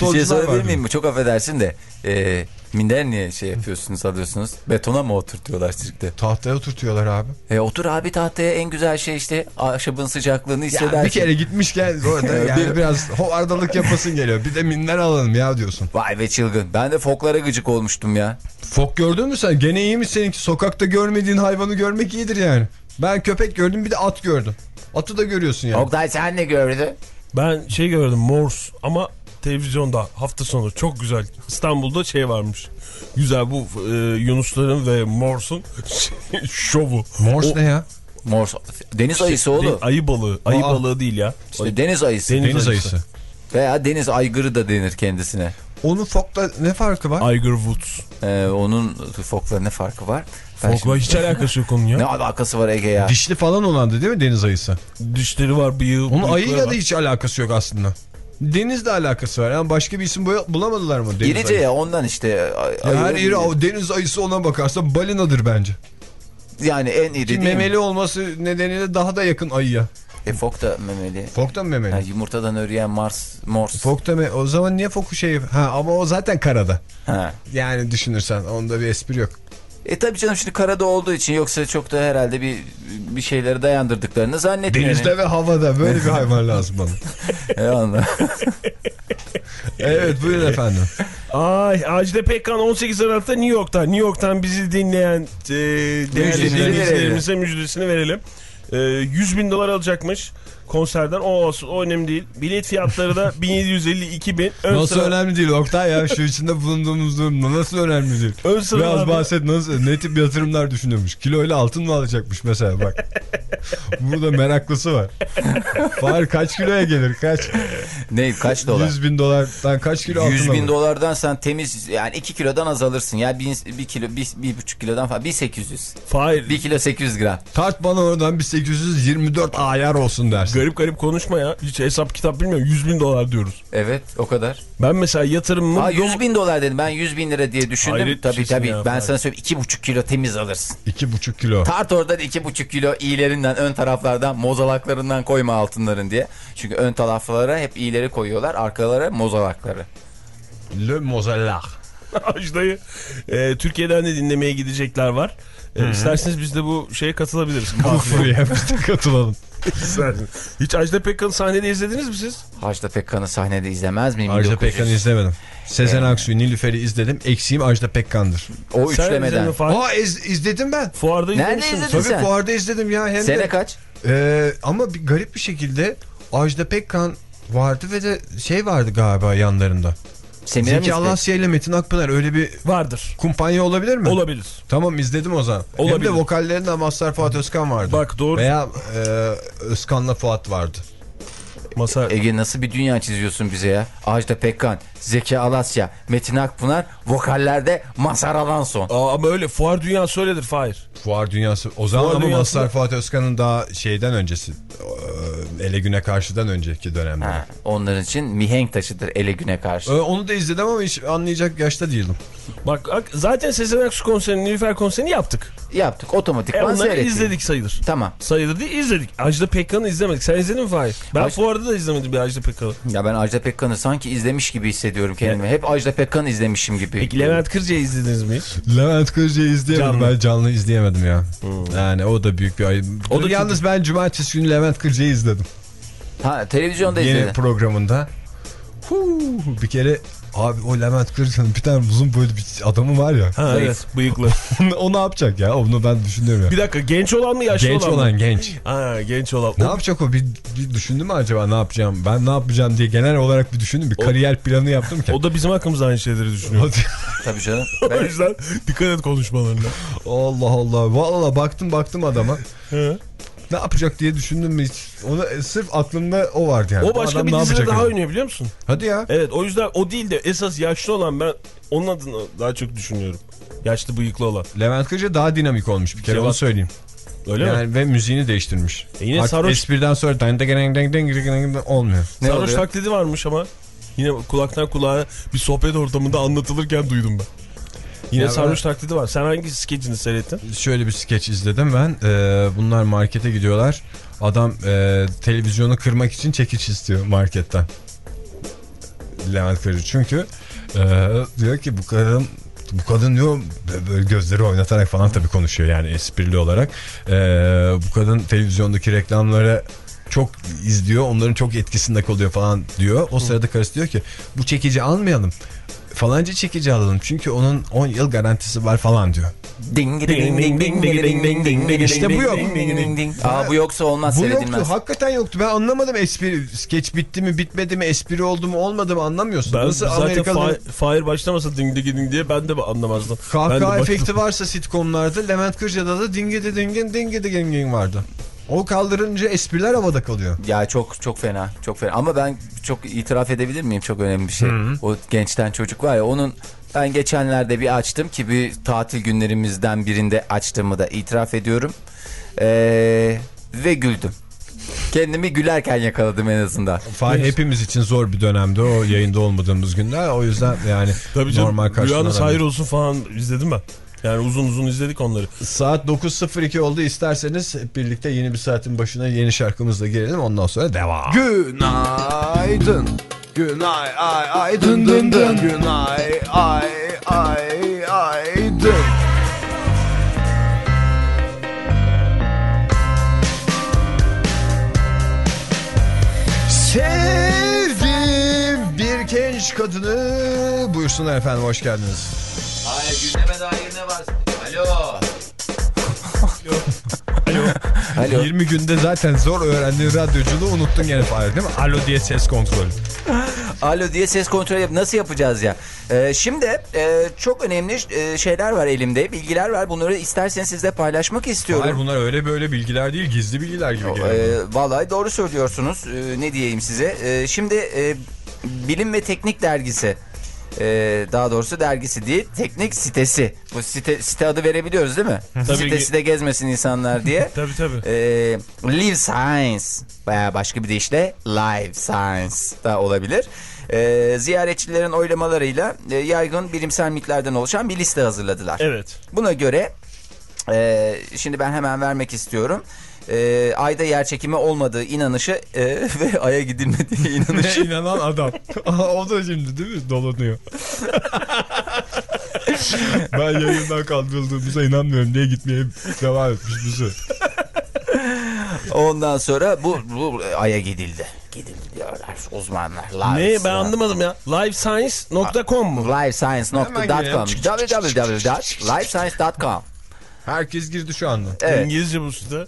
Bir şey sorabilir miyim? Çok affedersin de. E, minder niye şey yapıyorsunuz alıyorsunuz? Betona mı oturtuyorlar sirkte? Tahtaya oturtuyorlar abi. E, otur abi tahtaya en güzel şey işte ahşabın sıcaklığını hissedersin. Ya bir kere gitmişken [LAUGHS] orada yani biraz hovardalık yapasın geliyor. Bir de minder alalım ya diyorsun. Vay be çılgın. Ben de foklara gıcık olmuştum ya. Fok gördün mü sen? Gene iyi mi seninki? Sokakta görmediğin hayvanı görmek iyidir yani. Ben köpek gördüm bir de at gördüm. Atı da görüyorsun yani. Oktay sen ne gördün? Ben şey gördüm Morse ama televizyonda hafta sonu çok güzel. İstanbul'da şey varmış. Güzel bu e, Yunusların ve Morse'un [LAUGHS] şovu. Morse O- ne ya? Mor deniz ayısı De- oğlum. ayı balığı. Ayı Aa. balığı değil ya. İşte deniz ayısı. Deniz Deniz ayısı. ayısı. Veya deniz aygırı da denir kendisine. Onun fokla ne farkı var? Tiger Woods. Ee, onun fokla ne farkı var? Ben Folkla şimdi- hiç alakası yok onun ya. Ne alakası var Ege ya? Dişli falan olandı değil mi deniz ayısı? Dişleri var bıyığı. Onun ayıyla var. da hiç alakası yok aslında. Denizle alakası var. Yani başka bir isim bulamadılar mı? Deniz İrice ayısı? ya ondan işte. Ya her iri o deniz ayısı ona bakarsan balinadır bence. Yani en iri Ki değil mi? memeli olması nedeniyle daha da yakın ayıya. E, fok da memeli. Fok da mı memeli? Ha, yumurtadan üreyen Mars, Mors. Fok da me o zaman niye foku şey ha ama o zaten karada. Ha. Yani düşünürsen onda bir espri yok. E tabii canım şimdi karada olduğu için yoksa çok da herhalde bir bir şeyleri dayandırdıklarını zannetmiyorum. Denizde ve havada böyle bir hayvan lazım bana. [LAUGHS] E, anladım. [LAUGHS] Evet buyurun efendim. Ay Ajde Pekkan 18 Aralık'ta New York'ta. New York'tan bizi dinleyen e, değerli Müjdesini dinleyicilerimize müjdesini verelim. E, 100 bin dolar alacakmış konserden. O olsun o önemli değil. Bilet fiyatları da [LAUGHS] 1750 bin. Ön Nasıl sıra- önemli değil Oktay ya şu içinde bulunduğumuz durumda nasıl önemli değil. Ön Biraz sıralarda- bahset nasıl ne tip yatırımlar düşünüyormuş. Kiloyla altın mı alacakmış mesela bak. [LAUGHS] Burada meraklısı var. Fahir kaç kiloya gelir kaç? ne kaç dolar? 100 bin dolardan kaç kilo altın 100 bin alır? dolardan sen temiz yani 2 kilodan az alırsın. Ya 1 kilo 1,5 kilodan falan 1,800. Hayır. 1 kilo 800 gram. Tart bana oradan bir 824 ayar olsun dersin. Garip garip konuşma ya. Hiç hesap kitap bilmiyorum. 100 bin dolar diyoruz. Evet o kadar. Ben mesela yatırımımı... Aa 100 bin dolar dedim ben 100 bin lira diye düşündüm. Hayret tabii tabii ya, ben Fahir. sana söyleyeyim 2,5 kilo temiz alırsın. 2,5 kilo. Tart oradan 2,5 kilo iyilerinden ön taraflardan mozalaklarından koyma altınların diye. Çünkü ön taraflara hep iyileri koyuyorlar arkalara mozalakları. Le Mozella. [LAUGHS] Ajda'yı e, Türkiye'den de dinlemeye gidecekler var. E, isterseniz biz de bu şeye katılabiliriz. Buraya biz de katılalım. [LAUGHS] Hiç Ajda Pekkan'ı sahnede izlediniz mi siz? Hacda Pekkan'ı sahnede izlemez miyim? Ajda 1900? Pekkan'ı izlemedim. Sezen Aksu'yu, Nilüfer'i izledim. Eksiğim Ajda Pekkan'dır. O Sen üçlemeden. Aa iz- izledim ben. Fuarda Nerede izlemişsiniz. izledin? Tabii sen? fuarda izledim ya. Hem Sene de, kaç? Ee, ama bir garip bir şekilde Ajda Pekkan vardı ve de şey vardı galiba yanlarında. Semire Zeki? Alasya ile Metin Akpınar öyle bir Vardır. kumpanya olabilir mi? Olabilir. Tamam izledim o zaman. Olabilir. Hem de vokallerinde Mazhar Fuat Özkan vardı. Bak doğru. Veya e, Özkan'la Fuat vardı. Masa Ege nasıl bir dünya çiziyorsun bize ya? Ajda Pekkan, Zeki Alasya, Metin Akpınar, vokallerde Mazhar Alanson. Aa, ama öyle fuar dünyası öyledir Fahir. Fuar dünyası. O zaman Fuar ama dünyasında- Mazhar Fuat Özkan'ın daha şeyden öncesi. e, Ele güne karşıdan önceki dönemde. Ha, onların için mihenk taşıdır ele güne karşı. Ee, Onu da izledim ama hiç anlayacak yaşta değildim. Bak ak- zaten Sezen Aksu konserini, Nilüfer konserini yaptık. Yaptık otomatik. E seyrettik. izledik sayılır. Tamam. Sayılır değil izledik. Ajda Pekkan'ı izlemedik. Sen izledin mi Fahir? Ben Aj- fuarda da izlemedim bir Ajda Pekkan'ı. Ya ben Ajda Pekkan'ı sanki izlemiş gibi hissediyorum kendimi. Hep Ajda Pekkan'ı izlemişim gibi. Peki Levent Kırca'yı izlediniz mi? Levent Kırca'yı izleyemedim. Canlı. Ben canlı izleyemedim ya. Yani o da büyük bir ayıp. O da Yalnız ben cumartesi günü Levent Kırca'yı izledim. Ha, televizyonda Yeni izledin. programında. Huu, bir kere abi o Levent Kırca'nın bir tane uzun boylu bir adamı var ya. Ha evet bıyıklı. [LAUGHS] o ne yapacak ya? Onu ben düşünüyorum ya. bir dakika genç olan mı yaşlı genç olan, olan mı? genç. Ha genç olan. Ne O- yapacak o? Bir, bir düşündü mü acaba ne yapacağım? Ben ne yapacağım diye genel olarak bir düşündüm. Bir kariyer planı yaptım ki. [LAUGHS] O da bizim hakkımızda aynı şeyleri düşünüyor. Tabii canım. [LAUGHS] o Ben- yüzden dikkat et konuşmalarına. Allah Allah. Vallahi baktım baktım adama. Ne yapacak diye düşündüm mü hiç? Onu e, sırf aklımda o vardı yani. o başka adam bir dizide daha yani? oynuyor biliyor musun? Hadi ya. Evet o yüzden o değil de esas yaşlı olan ben onun adını daha çok düşünüyorum. Yaşlı bıyıklı olan. Levent Kırca daha dinamik olmuş bir kere Cevat- onu söyleyeyim. Öyle mi? Yani ve müziğini değiştirmiş. E yine Artık sarhoş- espriden sonra dang dang dang dang dang dang dang olmuyor. Ne Sarhoş oluyor? taklidi varmış ama yine kulaktan kulağa bir sohbet ortamında anlatılırken duydum ben. Yine Ya ben- sarhoş taklidi var. Sen hangi skecini seyrettin? Şöyle bir skeç izledim ben. Ee, bunlar markete gidiyorlar. Adam e, televizyonu kırmak için çekiç istiyor marketten. Levent Kırcı. Çünkü e, diyor ki bu kadın bu kadın diyor böyle gözleri oynatarak falan tabii konuşuyor yani esprili olarak. E, bu kadın televizyondaki reklamları çok izliyor. Onların çok etkisinde kalıyor falan diyor. O sırada karısı diyor ki bu çekici almayalım falanca çekici alalım çünkü onun 10 yıl garantisi var falan diyor. Ding ding ding ding ding ding ding ding İşte bu yok. Aa bu yoksa olmaz bu yoktu hakikaten yoktu ben anlamadım espri skeç bitti mi bitmedi mi espri oldu mu olmadı mı anlamıyorsun. Ben Nasıl zaten Amerikalı... Fahir başlamasa ding ding ding diye ben de anlamazdım. Kahkaha efekti varsa sitcomlarda Levent Kırca'da da dinge de dingin dinge de dingin vardı. O kaldırınca espriler havada kalıyor. Ya çok çok fena çok fena ama ben çok itiraf edebilir miyim çok önemli bir şey. O gençten çocuk var ya onun ben geçenlerde bir açtım ki bir tatil günlerimizden birinde açtığımı da itiraf ediyorum. Ee, ve güldüm. Kendimi gülerken yakaladım en azından. Fahir hepimiz için zor bir dönemdi o yayında olmadığımız günler. O yüzden yani Tabii canım. normal Rüyanız karşılanabilir. hayır olsun falan izledim ben. Yani uzun uzun izledik onları. Saat 9.02 oldu isterseniz hep birlikte yeni bir saatin başına yeni şarkımızla girelim ondan sonra devam. Günaydın. Günay ay ay dın dın dın. Günay ay ay ay dın. Sevdim bir genç kadını. Buyursunlar efendim hoş geldiniz. Hayır gündeme dair ne var? Alo. Alo. 20 günde zaten zor öğrendiğin radyoculuğu unuttun gene Fahir değil mi? Alo diye ses kontrolü. Alo diye ses kontrol yap. Nasıl yapacağız ya? Ee, şimdi e, çok önemli e, şeyler var elimde. Bilgiler var. Bunları isterseniz sizle paylaşmak istiyorum. Hayır bunlar öyle böyle bilgiler değil gizli bilgiler gibi geliyor. Ee, vallahi doğru söylüyorsunuz. Ee, ne diyeyim size? Ee, şimdi e, Bilim ve Teknik Dergisi. Ee, daha doğrusu dergisi değil, teknik sitesi. Bu site, site adı verebiliyoruz değil mi? Tabii Sitesi ki. de gezmesin insanlar diye. [LAUGHS] Tabii tabii. Ee, Live Science veya başka bir deyişle Live Science da olabilir. Ee, ziyaretçilerin oylamalarıyla e, yaygın bilimsel mitlerden oluşan bir liste hazırladılar. Evet. Buna göre e, şimdi ben hemen vermek istiyorum. E, ayda yer çekimi olmadığı inanışı e, [LAUGHS] ve aya gidilmediği inanışı. inanan adam. [LAUGHS] o da şimdi değil mi? Dolanıyor. [LAUGHS] ben yayından kaldırıldığımıza inanmıyorum diye gitmeye devam etmiş sürü. Ondan sonra bu, bu aya gidildi. Gidildi diyorlar uzmanlar. Live Ne ben anlamadım ya. Livescience.com mu? Livescience.com www.livescience.com Herkes girdi şu anda. Evet. İngilizce bu site.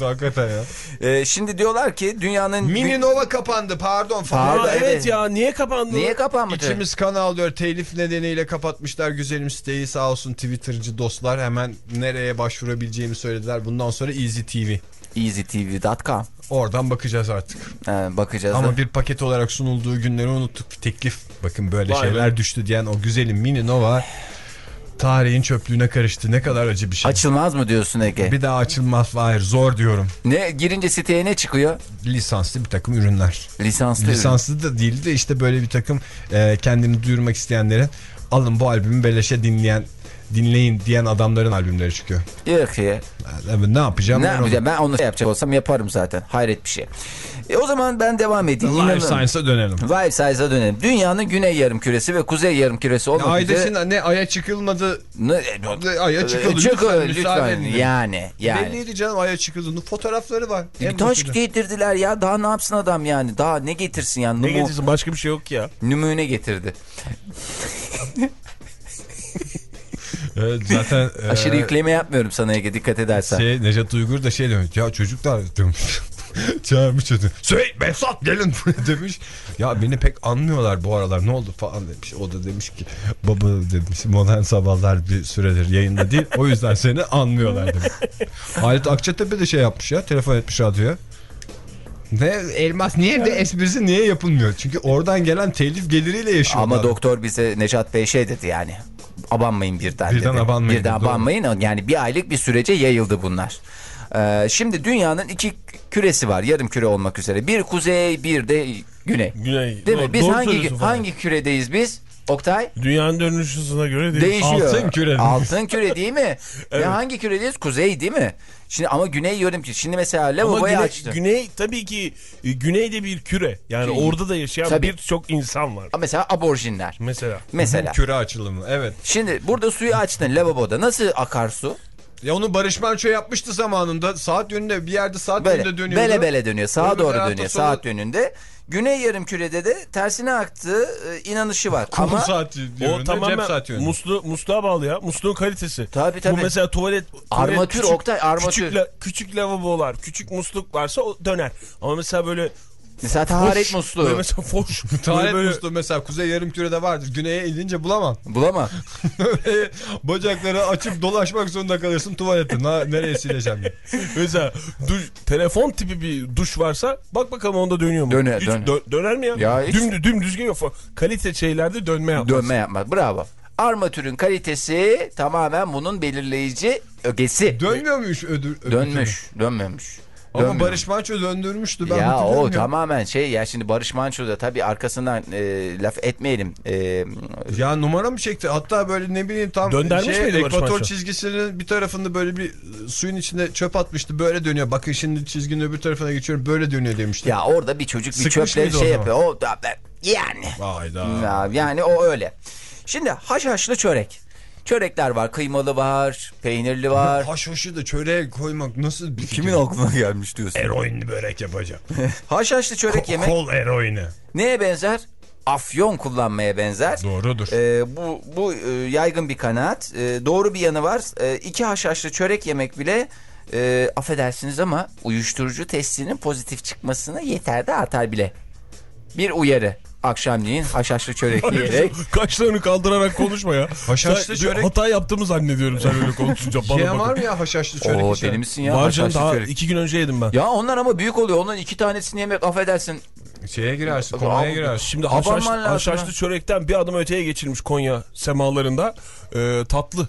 [LAUGHS] Hakikaten ya. E, şimdi diyorlar ki dünyanın... Mini Nova kapandı pardon. Pardon, Aa, evet, evet. ya niye kapandı? Niye kapanmadı? İçimiz kan ağlıyor. Telif nedeniyle kapatmışlar güzelim siteyi. Sağ olsun Twitter'cı dostlar hemen nereye başvurabileceğimi söylediler. Bundan sonra Easy TV. EasyTV.com Oradan bakacağız artık. e, bakacağız. Ama da. bir paket olarak sunulduğu günleri unuttuk. Bir teklif. Bakın böyle Vay şeyler be. düştü diyen o güzelim Mini Nova tarihin çöplüğüne karıştı. Ne kadar acı bir şey. Açılmaz mı diyorsun Ege? bir daha açılmaz. Hayır zor diyorum. Ne girince siteye ne çıkıyor? Lisanslı bir takım ürünler. Lisanslı. ürün. Lisanslı da değil de işte böyle bir takım e, kendini duyurmak isteyenlere alın bu albümü beleşe dinleyen dinleyin diyen adamların albümleri çıkıyor. Yok ya. Yani ne yapacağım? Ne ben onu? yapacağım? Ben onu yapacak olsam yaparım zaten. Hayret bir şey. E, o zaman ben devam edeyim. Life İnanın- Science'a dönelim. Life Science'a dönelim. Dünyanın güney yarım küresi ve kuzey yarım küresi olmak Ayda üzere... şimdi ne aya çıkılmadı Ne, Aya çıkıldı. Çıkın, lütfen, lütfen. edin. Yani. yani. Belliydi canım aya çıkıldığını. Fotoğrafları var. Bir taş getirdiler ya. Daha ne yapsın adam yani? Daha ne getirsin yani? Ne Numu, getirsin başka bir şey yok ya. Numune getirdi. [LAUGHS] Evet, zaten [LAUGHS] Aşırı e, yükleme yapmıyorum sana Ege dikkat edersen. şey, Necdet Uygur da şey demiş. Ya çocuklar demiş. [LAUGHS] Çağırmış çocuğu. Süheyl Behzat gelin buraya [LAUGHS] demiş. Ya beni pek anmıyorlar bu aralar ne oldu falan demiş. O da demiş ki baba demiş modern sabahlar bir süredir yayında değil. O yüzden seni anmıyorlar demiş. Halit Akçatepe de şey yapmış ya telefon etmiş radyoya. Ne elmas niye de esprisi niye yapılmıyor? Çünkü oradan gelen telif geliriyle yaşıyor. Ama doktor bize Necat Bey şey dedi yani. Abanmayın birden. Birden dedi. abanmayın, Birden doğru. abanmayın. Yani bir aylık bir sürece yayıldı bunlar. Ee, şimdi dünyanın iki küresi var. Yarım küre olmak üzere. Bir kuzey, bir de güney. Güney. Değil Doğru- mi? Biz doğru hangi hangi küredeyiz biz? Oktay? Dünyanın dönüş hızına göre değil. Değişiyor. Altın küre. Altın küre değil mi? [LAUGHS] Evet. Ya hangi küredeyiz? Kuzey değil mi? Şimdi ama güney yorum ki. Şimdi mesela Ama lavaboyu güney, açtı. güney tabii ki e, güneyde bir küre. Yani Şey- orada da yaşayan birçok insan var. Mesela aborjinler. Mesela. Mesela. Küre açılımı evet. Şimdi burada suyu açtın lavaboda. Nasıl akar su? Ya onu Barış Manço yapmıştı zamanında. Saat yönünde bir yerde saat Böyle yönünde dönüyordu. bele bele dönüyor. Sağa Öbür doğru dönüyor. sola- Saat yönünde. Güney yarım kürede de tersine aktığı e, inanışı var. Kum Ama saat yönünde, O tamamen saat yönünde. muslu, musluğa bağlı ya. Musluğun kalitesi. Tabii, tabii. Bu mesela tuvalet, tuvalet Armatür, Oktay, armatür. Küçük, la- küçük lavabolar, küçük musluk varsa o döner. Ama mesela böyle mesela taharet foş, musluğu. Böyle mesela foş. [LAUGHS] Taharet böyle, musluğu mesela kuzey yarım kürede vardır. Güneye inince bulamam. [LAUGHS] Bulama. Böyle Bacakları açıp dolaşmak zorunda kalırsın tuvalete. Na, nereye sileceğim diye. Mesela duş, telefon tipi bir duş varsa bak bakalım onda dönüyor mu? Döner, Hiç döner. dö- döner mi ya? Ya hiç- Dümdüz, dümdüz geliyor. Kalite şeylerde dönme yapmaz. Dönme yapmaz. Bravo. Armatürün kalitesi tamamen bunun belirleyici ögesi. Dönmüyor muymuş ödül? ödül Dönmüş. Dönmemiş. Ama Dönmüyor. Barış Manço döndürmüştü. Ben ya o ya. tamamen şey ya şimdi Barış Manço da tabii arkasından e, laf etmeyelim. E, Ya numara mı çekti? Hatta böyle ne bileyim tam Döndermiş şey, miydi ekvator çizgisinin bir tarafında böyle bir suyun içinde çöp atmıştı. Böyle dönüyor. Bakın şimdi çizginin öbür tarafına geçiyorum. Böyle dönüyor demişti. ya orada bir çocuk bir Sıkmış çöple şey yapıyor. O da yani. Hayda. Ya, yani o öyle. Şimdi haşhaşlı çörek. Çörekler var. Kıymalı var. Peynirli var. [LAUGHS] Haşhaşı da çöreğe koymak nasıl bir Kimin aklına gelmiş diyorsun? Eroinli börek yapacağım. [LAUGHS] Haşhaşlı çörek yemek Kol eroini. neye benzer? Afyon kullanmaya benzer. Doğrudur. Ee, bu bu e, yaygın bir kanaat. Ee, doğru bir yanı var. Ee, iki haşhaşlı çörek yemek bile e, affedersiniz ama uyuşturucu testinin pozitif çıkmasına yeter de artar bile. Bir uyarı. Akşamleyin haşhaşlı çörek yiyerek. Kaşlarını kaldırarak konuşma ya. Haşhaşlı Sen- çörek- Hata yaptığımı zannediyorum sen öyle konuşunca. Bana Yiyen var mı ya haşhaşlı çörek Oo deli misin ya? Var canım daha çörek. iki gün önce yedim ben. Ya onlar ama büyük oluyor. Onların iki tanesini yemek affedersin. Şeye girersin, Abi, girersin. Şimdi haşhaş, haşhaşlı ha. çörekten bir adım öteye geçilmiş Konya semalarında. Ee, tatlı.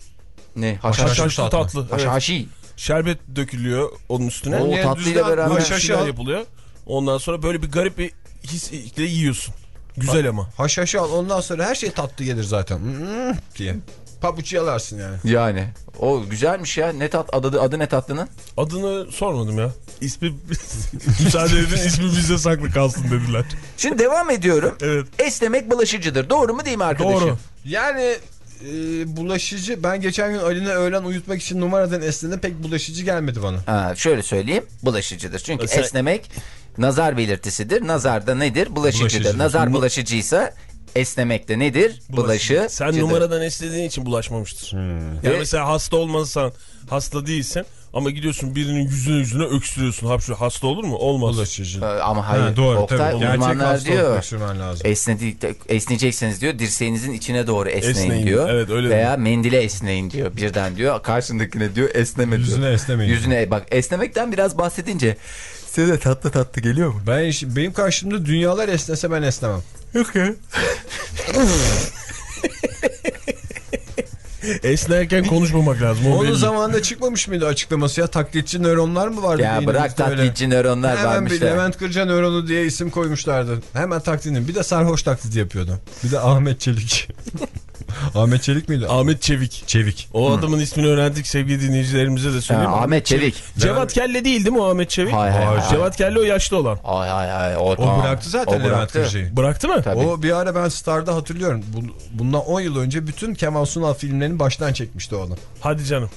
Ne? Haşhaşlı Haşhaşlı. Tatlı. tatlı. Evet. Haşhaşi. Şerbet dökülüyor onun üstüne. O tatlıyla beraber. Haşhaşı yapılıyor. Ondan sonra böyle bir garip bir hisle yiyorsun. Güzel ama. Haşhaşı al ondan sonra her şey tatlı gelir zaten. Hmm, diye. Pabuç yalarsın yani. Yani. O güzelmiş ya. Ne tat adı adı ne tatlının? Adını sormadım ya. İsmi [LAUGHS] müsaade edin ismi bizde saklı kalsın dediler. Şimdi devam ediyorum. Evet. Esnemek bulaşıcıdır. Doğru mu değil mi arkadaşım? Doğru. Yani e, bulaşıcı ben geçen gün Ali'ne öğlen uyutmak için numaradan esnedim pek bulaşıcı gelmedi bana. Ha, şöyle söyleyeyim. Bulaşıcıdır. Çünkü Sen- esnemek nazar belirtisidir. Nazar da nedir? Bulaşıcıdır. Bulaşıcıdır. Nazar bulaşıcıysa esnemek de nedir? Bulaşı. Sen numaradan istediğin için bulaşmamıştır. Yani Ve- mesela hasta olmasan hasta değilsin ama gidiyorsun birinin yüzüne yüzüne öksürüyorsun. Hapşu hasta olur mu? Olmaz. Bulaşıcı. Ee, Ama hayır. Ha, doğru Oktay, tabii. Uzmanlar diyor. lazım. Esnedi, esneyecekseniz diyor dirseğinizin içine doğru esneyin, Esneyin. diyor. Evet, öyle Veya mendile esneyin diyor birden diyor. Karşındakine diyor esneme diyor. Yüzüne esnemeyin. Yüzüne bak esnemekten biraz bahsedince size de tatlı tatlı geliyor mu? Ben benim karşımda dünyalar esnese ben esnemem. Yok ya. [LAUGHS] Esnerken konuşmamak lazım. O Onun belli. zamanında çıkmamış mıydı açıklaması ya? Taklitçi nöronlar mı vardı? Ya bırak beynimizde öyle? taklitçi nöronlar Hemen varmış bir da. Levent Kırca nöronu diye isim koymuşlardı. Hemen taklidini. Bir de sarhoş taklidi yapıyordu. Bir de Ahmet Çelik. [LAUGHS] Ahmet Çelik miydi? Ahmet Çevik. Çevik. O adamın ismini öğrendik sevgili dinleyicilerimize de Ha, söyleyeyim. Ahmet Çelik. Cevat Kelle değil değil mi o Ahmet Çevik? Hayır, hayır, hayır. Cevat Kelle o yaşlı olan. Ay ay ay. O, O bıraktı zaten O Levent bıraktı. Kırca'yı. Bıraktı mı? Tabii. O bir ara ben Star'da hatırlıyorum. Bu- Bundan 10 yıl önce bütün Kemal Sunal filmlerini baştan çekmişti o adam. Hadi canım.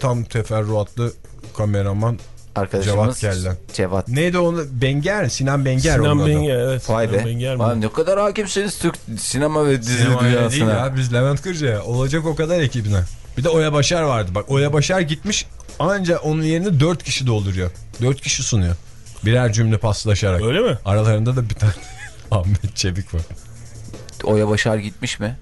Tam teferruatlı kameraman. Arkadaşımız Cevat. Cevat. Neydi onu? Benger, Sinan Benger. Sinan. Benger evet. Vay Sinan be. Benger mi? Vay, ne kadar hakimsiniz Türk sinema ve dizi değil dünyasına. ya biz Levent Kırca'ya olacak o kadar ekibine. Bir de Oya Başar vardı bak Oya Başar gitmiş anca onun yerini 4 kişi dolduruyor. 4 kişi sunuyor. Birer cümle paslaşarak. Öyle mi? Aralarında da bir tane [LAUGHS] Ahmet Çevik var. Oya Başar gitmiş mi?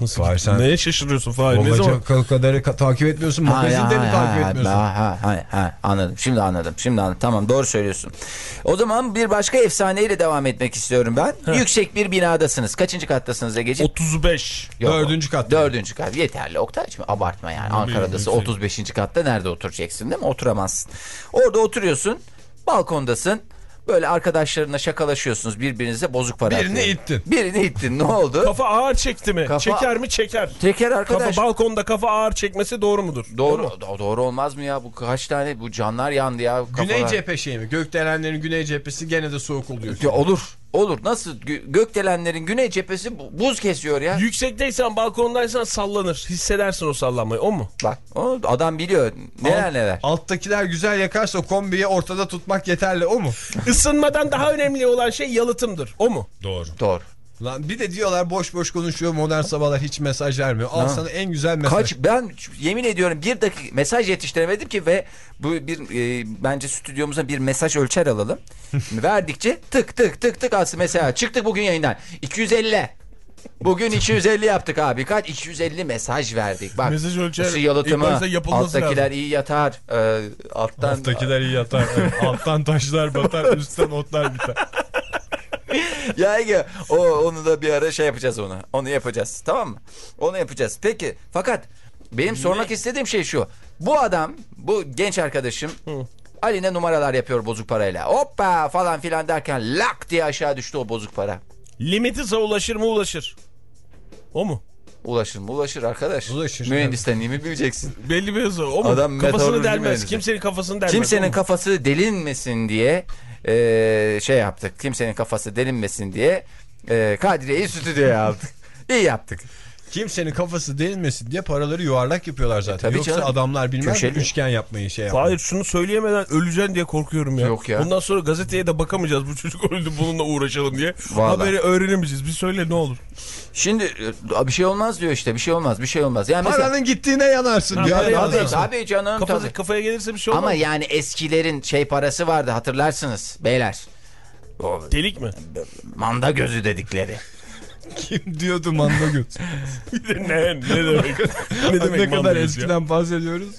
Nasıl? Fahir sen- Neye şaşırıyorsun Fahir? Ne zaman? Kadarı ka- takip etmiyorsun. Ha, Magazinde mi takip ha, etmiyorsun? ha, ha, ha, ha, anladım. Şimdi anladım. Şimdi anladım. Tamam doğru söylüyorsun. O zaman bir başka efsaneyle devam etmek istiyorum ben. Yüksek bir binadasınız. Kaçıncı kattasınız Ege'ciğim? 35. Yok, Dördüncü katta. Dördüncü kat. Yeterli. Oktaycığım abartma yani. Ankara'dası 35. katta nerede oturacaksın değil mi? Oturamazsın. Orada oturuyorsun. Balkondasın. Böyle arkadaşlarına şakalaşıyorsunuz. Birbirinize bozuk para Birini atıyor. ittin. Birini ittin. Ne oldu? Kafa ağır çekti mi? Kafa- Çeker mi? Çeker. Teker arkadaş. Kafa balkonda kafa ağır çekmesi doğru mudur? Doğru, do- doğru olmaz mı ya? Bu kaç tane bu canlar yandı ya. Güney kafalar. cephe şey mi? Gökdelenlerin güney cephesi gene de soğuk oluyor. Ya olur. Olur. Nasıl? Gö- Gökdelenlerin güney cephesi bu- buz kesiyor ya. Yüksekteysen balkondaysan sallanır. Hissedersin o sallanmayı. O mu? Bak o adam biliyor. Neler neler. Alttakiler güzel yakarsa kombiyi ortada tutmak yeterli o mu? Isınmadan daha önemli olan şey yalıtımdır. O mu? Doğru. Doğru. Lan bir de diyorlar boş boş konuşuyor modern sabahlar hiç mesaj vermiyor. Al sana en güzel mesaj. Kaç ben yemin ediyorum bir dakika mesaj yetiştiremedim ki ve bu bir e, bence stüdyomuza bir mesaj ölçer alalım. [LAUGHS] Verdikçe tık tık tık tık aslında mesela çıktık bugün yayından 250. Bugün 250 yaptık abi. Kaç? 250 mesaj verdik. Bak. Mesaj ölçer yalıtımı. Alttakiler lazım. iyi yatar. Ee, alttan Alttakiler iyi yatar. Evet, [LAUGHS] Alttan taşlar batar, üstten otlar biter. [LAUGHS] ya Ege o onu da bir ara şey yapacağız onu. Onu yapacağız. Tamam mı? Onu yapacağız. Peki fakat benim sormak istediğim şey şu. Bu adam, bu genç arkadaşım Ali'ne numaralar yapıyor bozuk parayla. Hoppa falan filan derken lak diye aşağı düştü o bozuk para. Limiti ulaşır mı ulaşır. O mu? Ulaşır mı? Ulaşır arkadaş. Ulaşır. Mühendisten mi bileceksin? Belli bir hızı. O mu? Adam kafasını delmez. Kimsenin kafasını delmez. Kimsenin kafası delinmesin diye e, şey yaptık. Kimsenin kafası delinmesin diye e, Kadriye'yi stüdyoya aldık. [LAUGHS] İyi yaptık. Kimsenin kafası değilmesin diye paraları yuvarlak yapıyorlar zaten. Tabii Yoksa canım. adamlar bilmez Köşeli. üçgen yapmayı şey yapmayı. Hayır şunu söyleyemeden öleceksin diye korkuyorum ya. Yok ya. Bundan sonra gazeteye de bakamayacağız bu çocuk öldü bununla uğraşalım diye. Vallahi. Haberi öğrenemeyeceğiz. Bir söyle ne olur. Şimdi e, bir şey olmaz diyor işte bir şey olmaz bir şey olmaz. Yani mesela Paranın gittiğine yanarsın diyor. Yani Tabii, tabii canım Kafası, tabii. kafaya gelirse bir şey olmaz. Ama yani eskilerin şey parası vardı hatırlarsınız beyler. O Delik mi? manda gözü dedikleri. Kim diyordu manda göz? [LAUGHS] Bir de ne, ne demek? ne demek ne manda kadar göz ya? eskiden bahsediyoruz.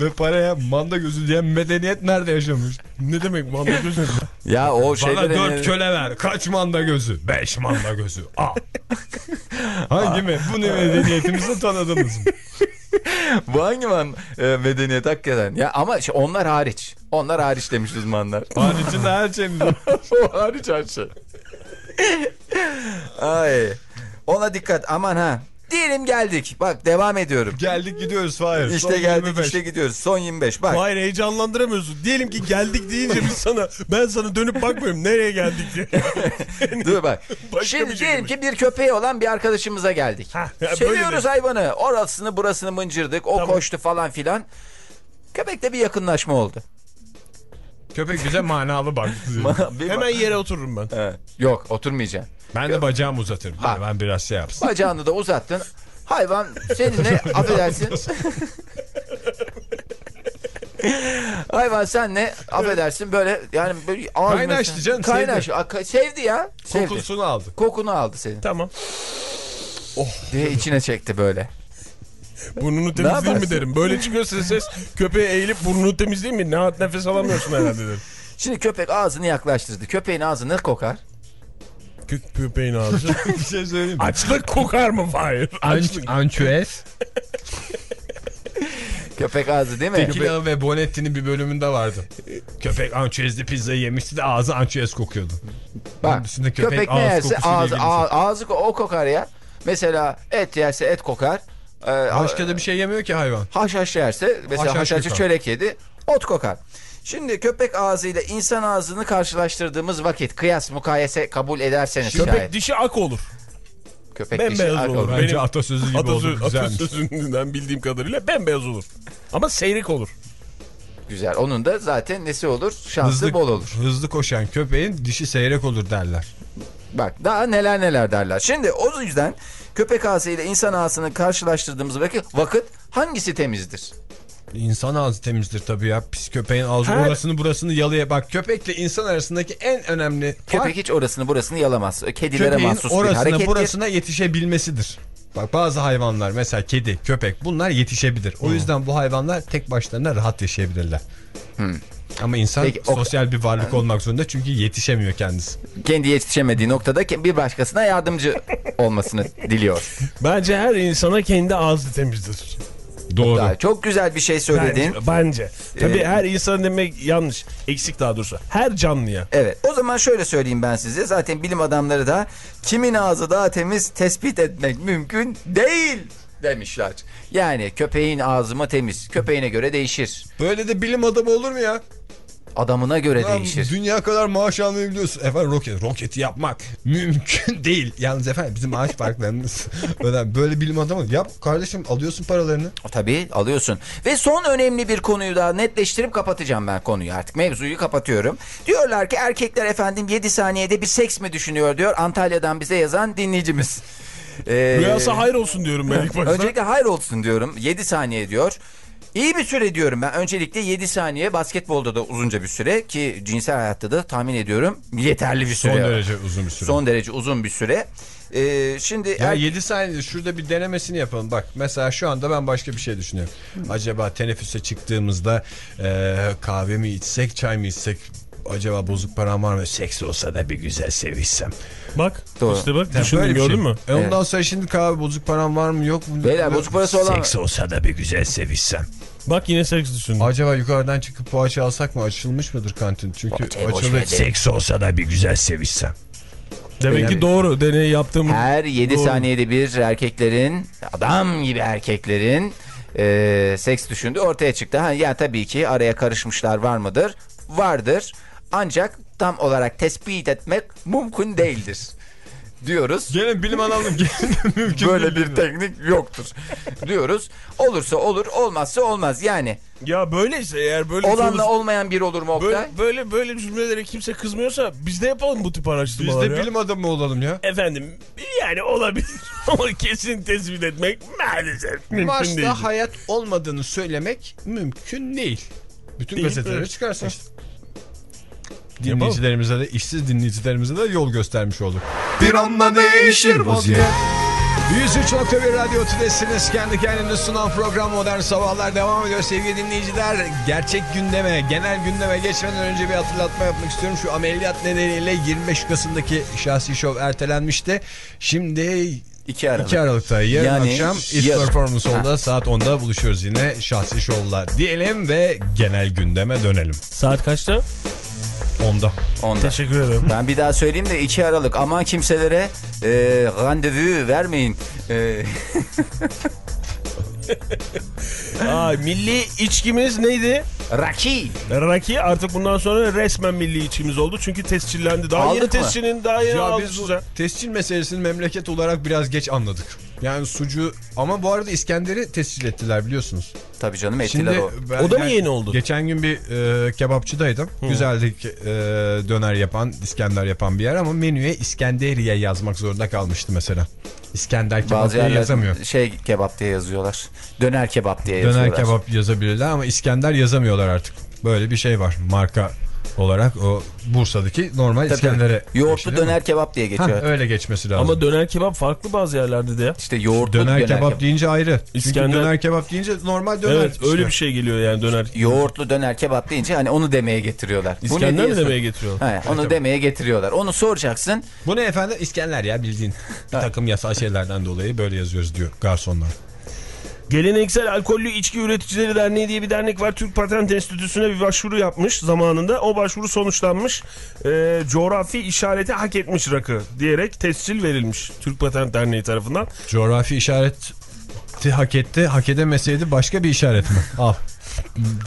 Ve paraya manda gözü diyen medeniyet nerede yaşamış? Ne demek manda göz ne? Ya o Bana şeyler dört köle ver. Kaç manda gözü? Beş manda gözü. Al. [LAUGHS] Hangi mi? Bu ne medeniyetimizi tanıdınız mı? Bu hangi man e, medeniyet hakikaten? Ya ama şey, onlar hariç. Onlar hariç demiş uzmanlar. Haricinde her şey mi? [LAUGHS] o hariç her şey. Ay. Ona dikkat aman ha. Diyelim geldik. Bak devam ediyorum. Geldik gidiyoruz Fahir. İşte Son geldik 25. işte gidiyoruz. Son 25 bak. Hayır heyecanlandıramıyorsun. Diyelim ki geldik deyince biz sana ben sana dönüp bakmıyorum nereye geldik diye. [LAUGHS] Dur bak. [LAUGHS] Başka Şimdi şey diyelim ki bir köpeği olan bir arkadaşımıza geldik. Seviyoruz hayvanı. Orasını burasını mıncırdık. O Tamam. koştu falan filan. Köpekte bir yakınlaşma oldu. Köpek bize manalı baktı. [LAUGHS] Hemen yere otururum ben. Evet. Yok oturmayacaksın. Ben de bacağımı uzatırım. Ha. Ben biraz şey yapsın. Bacağını da uzattın. Hayvan seninle [LAUGHS] affedersin. Hayvan senle affedersin böyle yani böyle ağzına- Kaynaştı canım, Kaynaştı. Aka- Sevdi ya. Sevdi. Kokusunu aldı. Kokunu aldı senin. Tamam. Diye içine çekti böyle. Burnunu temizleyeyim mi derim. Böyle çıkıyorsa ses köpeğe eğilip burnunu temizleyeyim mi? Ne hat nefes alamıyorsun herhalde derim. Şimdi köpek ağzını yaklaştırdı. Köpeğin ağzı ne kokar? Kö- köpeğin ağzı. [LAUGHS] bir şey söyleyeyim mi? Açlık kokar mı Fahir? Açlık. Ançuez. Köpek ağzı değil mi? Tequila ve Bonetti'nin bir bölümünde vardı. Köpek ançuezli pizzayı yemişti de ağzı ançuez kokuyordu. Bak köpek köpek, ne ağız yerse ağzı, ağzı ko- o kokar ya. Mesela et yerse et kokar. Ee, Başka da bir şey yemiyor ki hayvan. haşhaş yerse mesela Haşhaş kokar. çörek yedi ot kokar. Şimdi köpek ağzıyla insan ağzını karşılaştırdığımız vakit kıyas mukayese kabul ederseniz Köpek şayet. dişi ak olur. Köpek dişi olur. ak olur. Bence Benim atasözü gibi Atasö oldu. Güzelmiş. atasözünden bildiğim kadarıyla bembeyaz olur. Ama seyrek olur. Güzel. Onun da zaten nesi olur? Şansı Hızlı, bol olur. hızlı koşan köpeğin dişi seyrek olur derler. Bak daha neler neler derler. Şimdi o yüzden köpek ağzı ile insan ağzını karşılaştırdığımız vakit, hangisi temizdir? İnsan ağzı temizdir tabii ya. Pis köpeğin ağzı Her- orasını burasını yalaya. Bak köpekle insan arasındaki en önemli fark Köpek hiç orasını burasını yalamaz. Kedilere köpeğin mahsus bir orasına harekettir. burasına yetişebilmesidir. Bak bazı hayvanlar mesela kedi, köpek bunlar yetişebilir. O yüzden bu hayvanlar tek başlarına rahat yaşayabilirler. Ama insan Peki, o- sosyal bir varlık olmak zorunda çünkü yetişemiyor kendisi. Kendi yetişemediği noktada bir başkasına yardımcı olmasını diliyor. Bence her insana kendi ağzı temizdir. Doğru. Daha Çok güzel bir şey söyledin. Bence. bence. Tabii Ee, her insan demek yanlış. Eksik daha doğrusu. Her canlıya. Evet. O zaman şöyle söyleyeyim ben size. Zaten bilim adamları da kimin ağzı daha temiz tespit etmek mümkün değil demişler. Yani köpeğin ağzı mı temiz? Köpeğine göre değişir. Böyle de bilim adamı olur mu ya? Adamına göre Lan değişir. Dünya kadar maaş almayı biliyorsun. Efendim roket, roketi yapmak [LAUGHS] mümkün değil. Yalnız efendim bizim maaş farklarımız. [LAUGHS] Böyle, böyle bilim adamı. Yap kardeşim alıyorsun paralarını. Tabii alıyorsun. Ve son önemli bir konuyu daha netleştirip kapatacağım ben konuyu artık. Mevzuyu kapatıyorum. Diyorlar ki erkekler efendim 7 saniyede bir seks mi düşünüyor diyor. Antalya'dan bize yazan dinleyicimiz. Ee, Rüyası hayır olsun diyorum ben ilk başta. Öncelikle hayır olsun diyorum. 7 saniye diyor. İyi bir süre diyorum ben. Öncelikle 7 saniye basketbolda da uzunca bir süre ki cinsel hayatta da tahmin ediyorum yeterli bir süre. Son derece uzun bir süre. Son derece uzun bir süre. Ee, şimdi Ya er- 7 saniyede şurada bir denemesini yapalım. Bak mesela şu anda ben başka bir şey düşünüyorum. Acaba teneffüse çıktığımızda e, kahve mi içsek çay mı içsek acaba bozuk param var mı? Seks olsa da bir güzel sevişsem. Bak Doğru. işte bak Yani düşündün bir gördün şey. mü? E ondan sonra şimdi kahve bozuk param var mı yok mu? Beyler bozuk parası olan Seks olsa da bir güzel sevişsem. Bak yine seks düşündün. Acaba yukarıdan çıkıp poğaça alsak mı? Açılmış mıdır kantin? Çünkü açılır. Seks olsa da bir güzel sevişsem. Demek Yani- ki doğru. Deney yaptığım Her 7 Doğru. saniyede bir erkeklerin adam gibi erkeklerin e, seks düşündüğü ortaya çıktı. Ha, ya tabii ki araya karışmışlar var mıdır? Vardır. Ancak tam olarak tespit etmek mümkün değildir. Diyoruz. Gene bilim adamı [LAUGHS] mümkün Böyle bir teknik yoktur. Diyoruz. Olursa olur, olmazsa olmaz. Yani Ya böyleyse eğer böyle olanla soru- olmayan bir olur mu Oktay? böyle, böyle böyle cümlelere kimse kızmıyorsa biz de yapalım bu tip Biz araştırmaları. de ya. bilim adamı olalım ya. Efendim yani olabilir [LAUGHS] ama kesin tespit etmek maalesef mümkün Mars'ta değil. hayat olmadığını söylemek mümkün değil. Bütün gazetelere çıkarsın işte. Dinleyicilerimize de işsiz dinleyicilerimize de yol göstermiş olduk. Bir anda değişir vaziyet 103.1 Radyo Tülesi'niz kendi kendini sunan program Modern Sabahlar devam ediyor sevgili dinleyiciler. Gerçek gündeme, genel gündeme geçmeden önce bir hatırlatma yapmak istiyorum. Şu ameliyat nedeniyle 25 Kasım'daki şahsi şov ertelenmişti. Şimdi 2 Aralık. 2 Aralık'ta yarın Yani akşam East yarın. Performance Ha. Hall'da saat 10'da buluşuyoruz yine şahsi şovla diyelim ve genel gündeme dönelim. Saat kaçta? 10'da. Onda. Teşekkür ederim. Ben bir daha söyleyeyim de 2 Aralık aman kimselere e, randevu vermeyin. E, [LAUGHS] [LAUGHS] Aa, milli içkimiz neydi? Raki. Raki artık bundan sonra resmen milli içkimiz oldu. Çünkü tescillendi. Daha Aldık yeni mı? tescilin daha yeni Ya aldık biz size. tescil meselesini memleket olarak biraz geç anladık. Yani sucu ama bu arada İskender'i tescil ettiler biliyorsunuz. Tabii canım ettiler Şimdi o. O da mı yeni oldu? Geçen gün bir e, kebapçıdaydım. Güzeldi e, döner yapan, İskender yapan bir yer ama menüye İskenderiye yazmak zorunda kalmıştı mesela. İskender kebap Bazı diye yazamıyor. şey kebap diye yazıyorlar. Döner kebap diye Döner yazıyorlar. kebap yazabilirler ama İskender yazamıyorlar artık. Böyle bir şey var marka olarak o Bursa'daki normal Tabii, İskender'e. Yoğurtlu mi? döner kebap diye Ha, geçiyor. öyle geçmesi lazım. Ama döner kebap farklı bazı yerlerde de ya. İşte yoğurtlu Döner, döner, kebap kebap. deyince ayrı. İskender- Çünkü döner kebap deyince normal döner. evet öyle bir şey geliyor yani döner. Yoğurtlu döner kebap deyince hani onu demeye getiriyorlar. İskender mi demeye getiriyor? He, onu demeye getiriyorlar. Onu soracaksın. Bu ne efendim? İskender ya bildiğin. Bir takım yasal şeylerden dolayı böyle yazıyoruz diyor garsonlar. Geleneksel Alkollü İçki Üreticileri Derneği diye bir dernek var. Türk Patent Enstitüsü'ne bir başvuru yapmış zamanında. O başvuru sonuçlanmış. Ee, coğrafi işareti hak etmiş rakı diyerek tescil verilmiş Türk Patent Derneği tarafından. Coğrafi işareti hak etti. Hak edemeseydi başka bir işaret mi? [LAUGHS] Al.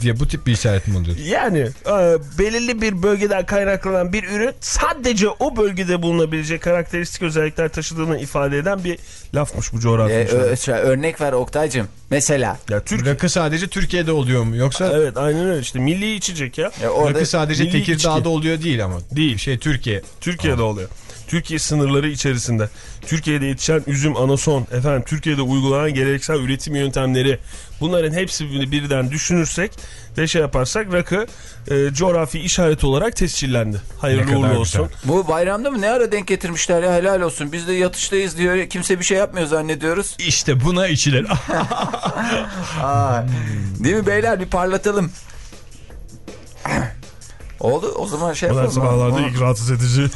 Diye bu tip bir işaret mi oluyor? Yani e, belirli bir bölgeden kaynaklanan bir ürün sadece o bölgede bulunabilecek karakteristik özellikler taşıdığını ifade eden bir lafmış bu coğrafi işaret. ö- örnek ver Oktay'cım. Mesela. Ya Türk Rakı sadece Türkiye'de oluyor mu? Yoksa Evet aynen öyle işte milli içecek ya. e, orada rakı sadece milli Tekirdağ'da içki. oluyor değil ama. Değil. Şey Türkiye. Türkiye'de oluyor. Türkiye sınırları içerisinde Türkiye'de yetişen üzüm, anason, efendim Türkiye'de uygulanan geleneksel üretim yöntemleri bunların hepsini birden düşünürsek ve şey yaparsak rakı e, coğrafi işaret olarak tescillendi. Hayırlı uğurlu güzel. olsun. Bu bayramda mı ne ara denk getirmişler ya helal olsun. Biz de yatıştayız diyor. Kimse bir şey yapmıyor zannediyoruz. İşte buna içilir. [LAUGHS] Değil mi beyler bir parlatalım. Oldu o zaman şey yapalım. sabahlarda ilk rahatsız edici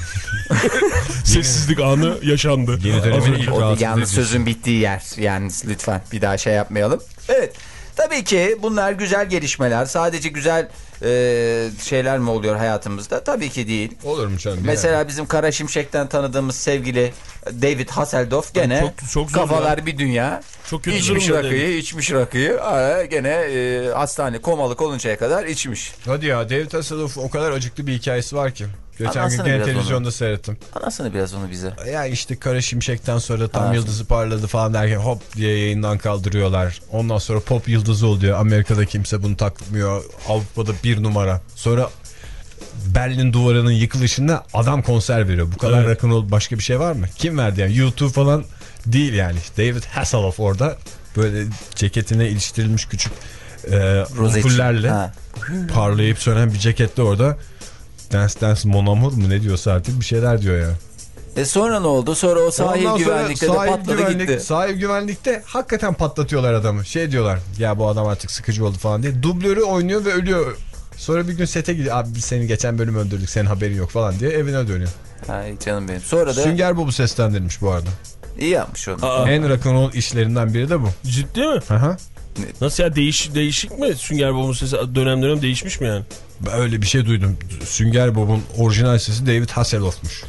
[LAUGHS] sessizlik anı yaşandı. Yeni dönemin ilk rahatsız yalnız edici. sözün bittiği yer. Yani lütfen bir daha şey yapmayalım. Evet. Tabii ki bunlar güzel gelişmeler. Sadece güzel e, şeyler mi oluyor hayatımızda? Tabii ki değil. Olur mu canım? Mesela bizim Kara Şimşek'ten tanıdığımız sevgili David Hasselhoff gene Çok- çok kafalar bir dünya. Çok kötü içmiş durumda rakıyı, içmiş rakıyı. Ara gene e, hastane komalık oluncaya kadar içmiş. Hadi ya David Hasselhoff'un o kadar acıklı bir hikayesi var ki. Geçen gün Anlatsana gene biraz televizyonda seyrettim. Anlatsana biraz onu bize. Ya işte Kara Şimşek'ten sonra tam Ha. yıldızı parladı falan derken hop diye yayından kaldırıyorlar. Ondan sonra pop yıldızı oluyor. Amerika'da kimse bunu takmıyor. Avrupa'da bir numara. Sonra Berlin duvarının yıkılışında adam konser veriyor. Bu kadar Evet. rock'n'roll başka bir şey var mı? Kim verdi yani? YouTube falan değil yani. David Hasselhoff orada böyle ceketine iliştirilmiş küçük e, Rozet. ampullerle Ha. parlayıp sönen bir cekette orada Dance Dance Mon Amour mu ne diyorsa artık bir şeyler diyor ya. E sonra ne oldu? Sonra o sahil Ondan sonra güvenlikte de sahil patladı güvenlik- gitti. Sahil güvenlikte hakikaten patlatıyorlar adamı. Şey diyorlar ya bu adam artık sıkıcı oldu falan diye. Dublörü oynuyor ve ölüyor. Sonra bir gün sete gidiyor. Abi biz seni geçen bölüm öldürdük senin haberin yok falan diye evine dönüyor. Ay canım benim. Sonra da Sünger Bob'u seslendirmiş bu arada. iyi yapmış onu. Aa, En rock'n'roll işlerinden biri de bu. ciddi mi? Aha. Nasıl ya değiş, değişik mi? Sünger Bob'un sesi dönem dönem değişmiş mi yani? Ben öyle bir şey duydum. Sünger Bob'un orijinal sesi David Hasselhoff'muş.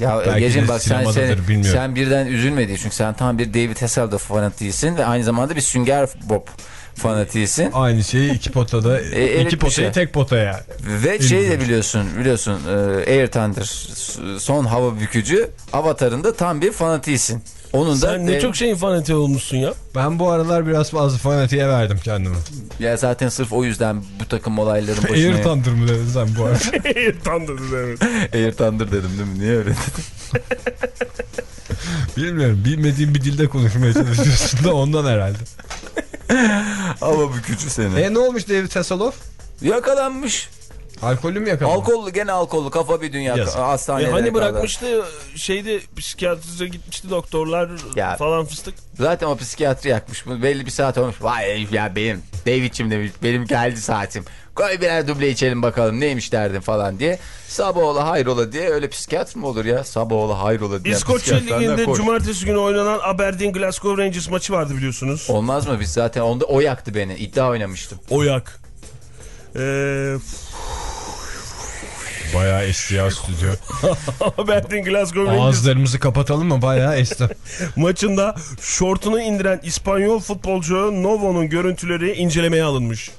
Ya Ege'cim bak sen, sen, bilmiyorum. sen birden üzülme diye. Çünkü sen tam bir David Hasselhoff fanatiysin ve aynı zamanda bir Sünger Bob fanatiysin. Aynı şeyi iki potada, [LAUGHS] evet iki potayı şey. tek potaya. Ve şey de biliyorsun biliyorsun e, Air Thunder son hava bükücü avatarında tam bir fanatiysin. Onun da Sen ne e, çok şeyin fanatiği olmuşsun ya. Ben bu aralar biraz fazla fanatiğe verdim kendimi. ya zaten sırf o yüzden bu takım olayların başına [LAUGHS] Air Thunder mı dedin sen bu arada? [LAUGHS] Tam dedi evet. [LAUGHS] Air Thunder dedim değil mi? Niye öyle dedim? Bilmiyorum. Bilmediğim bir dilde konuşmaya çalışıyorsun da ondan herhalde. hava bükücü seni. E ne olmuş David Hasselhoff? Yakalanmış. Alkolü mü yakaladı? Alkollü gene alkollü kafa bir dünya Yazık. hastanede. E hani kaldı. bırakmıştı şeyde psikiyatriste gitmişti doktorlar Ya. falan fıstık. Zaten o psikiyatri yakmış. Belli bir saat olmuş. Vay ya benim David'cim demiş. Benim geldi saatim. Koy birer duble içelim bakalım neymiş derdin falan diye. Sabahoğlu hayrola diye öyle psikiyatr mı olur ya? Sabahoğlu hayrola diye. İskoçya Ligi'nde cumartesi günü oynanan Aberdeen Glasgow Rangers maçı vardı biliyorsunuz. Olmaz mı biz zaten onda o yaktı beni. İddia oynamıştım. Oyak. Ee, Bayağı esti ya stüdyo. [LAUGHS] Aberdeen Glasgow Rangers Ağızlarımızı kapatalım mı? Bayağı esti. [LAUGHS] maçında şortunu indiren İspanyol futbolcu Novo'nun görüntüleri incelemeye alınmış.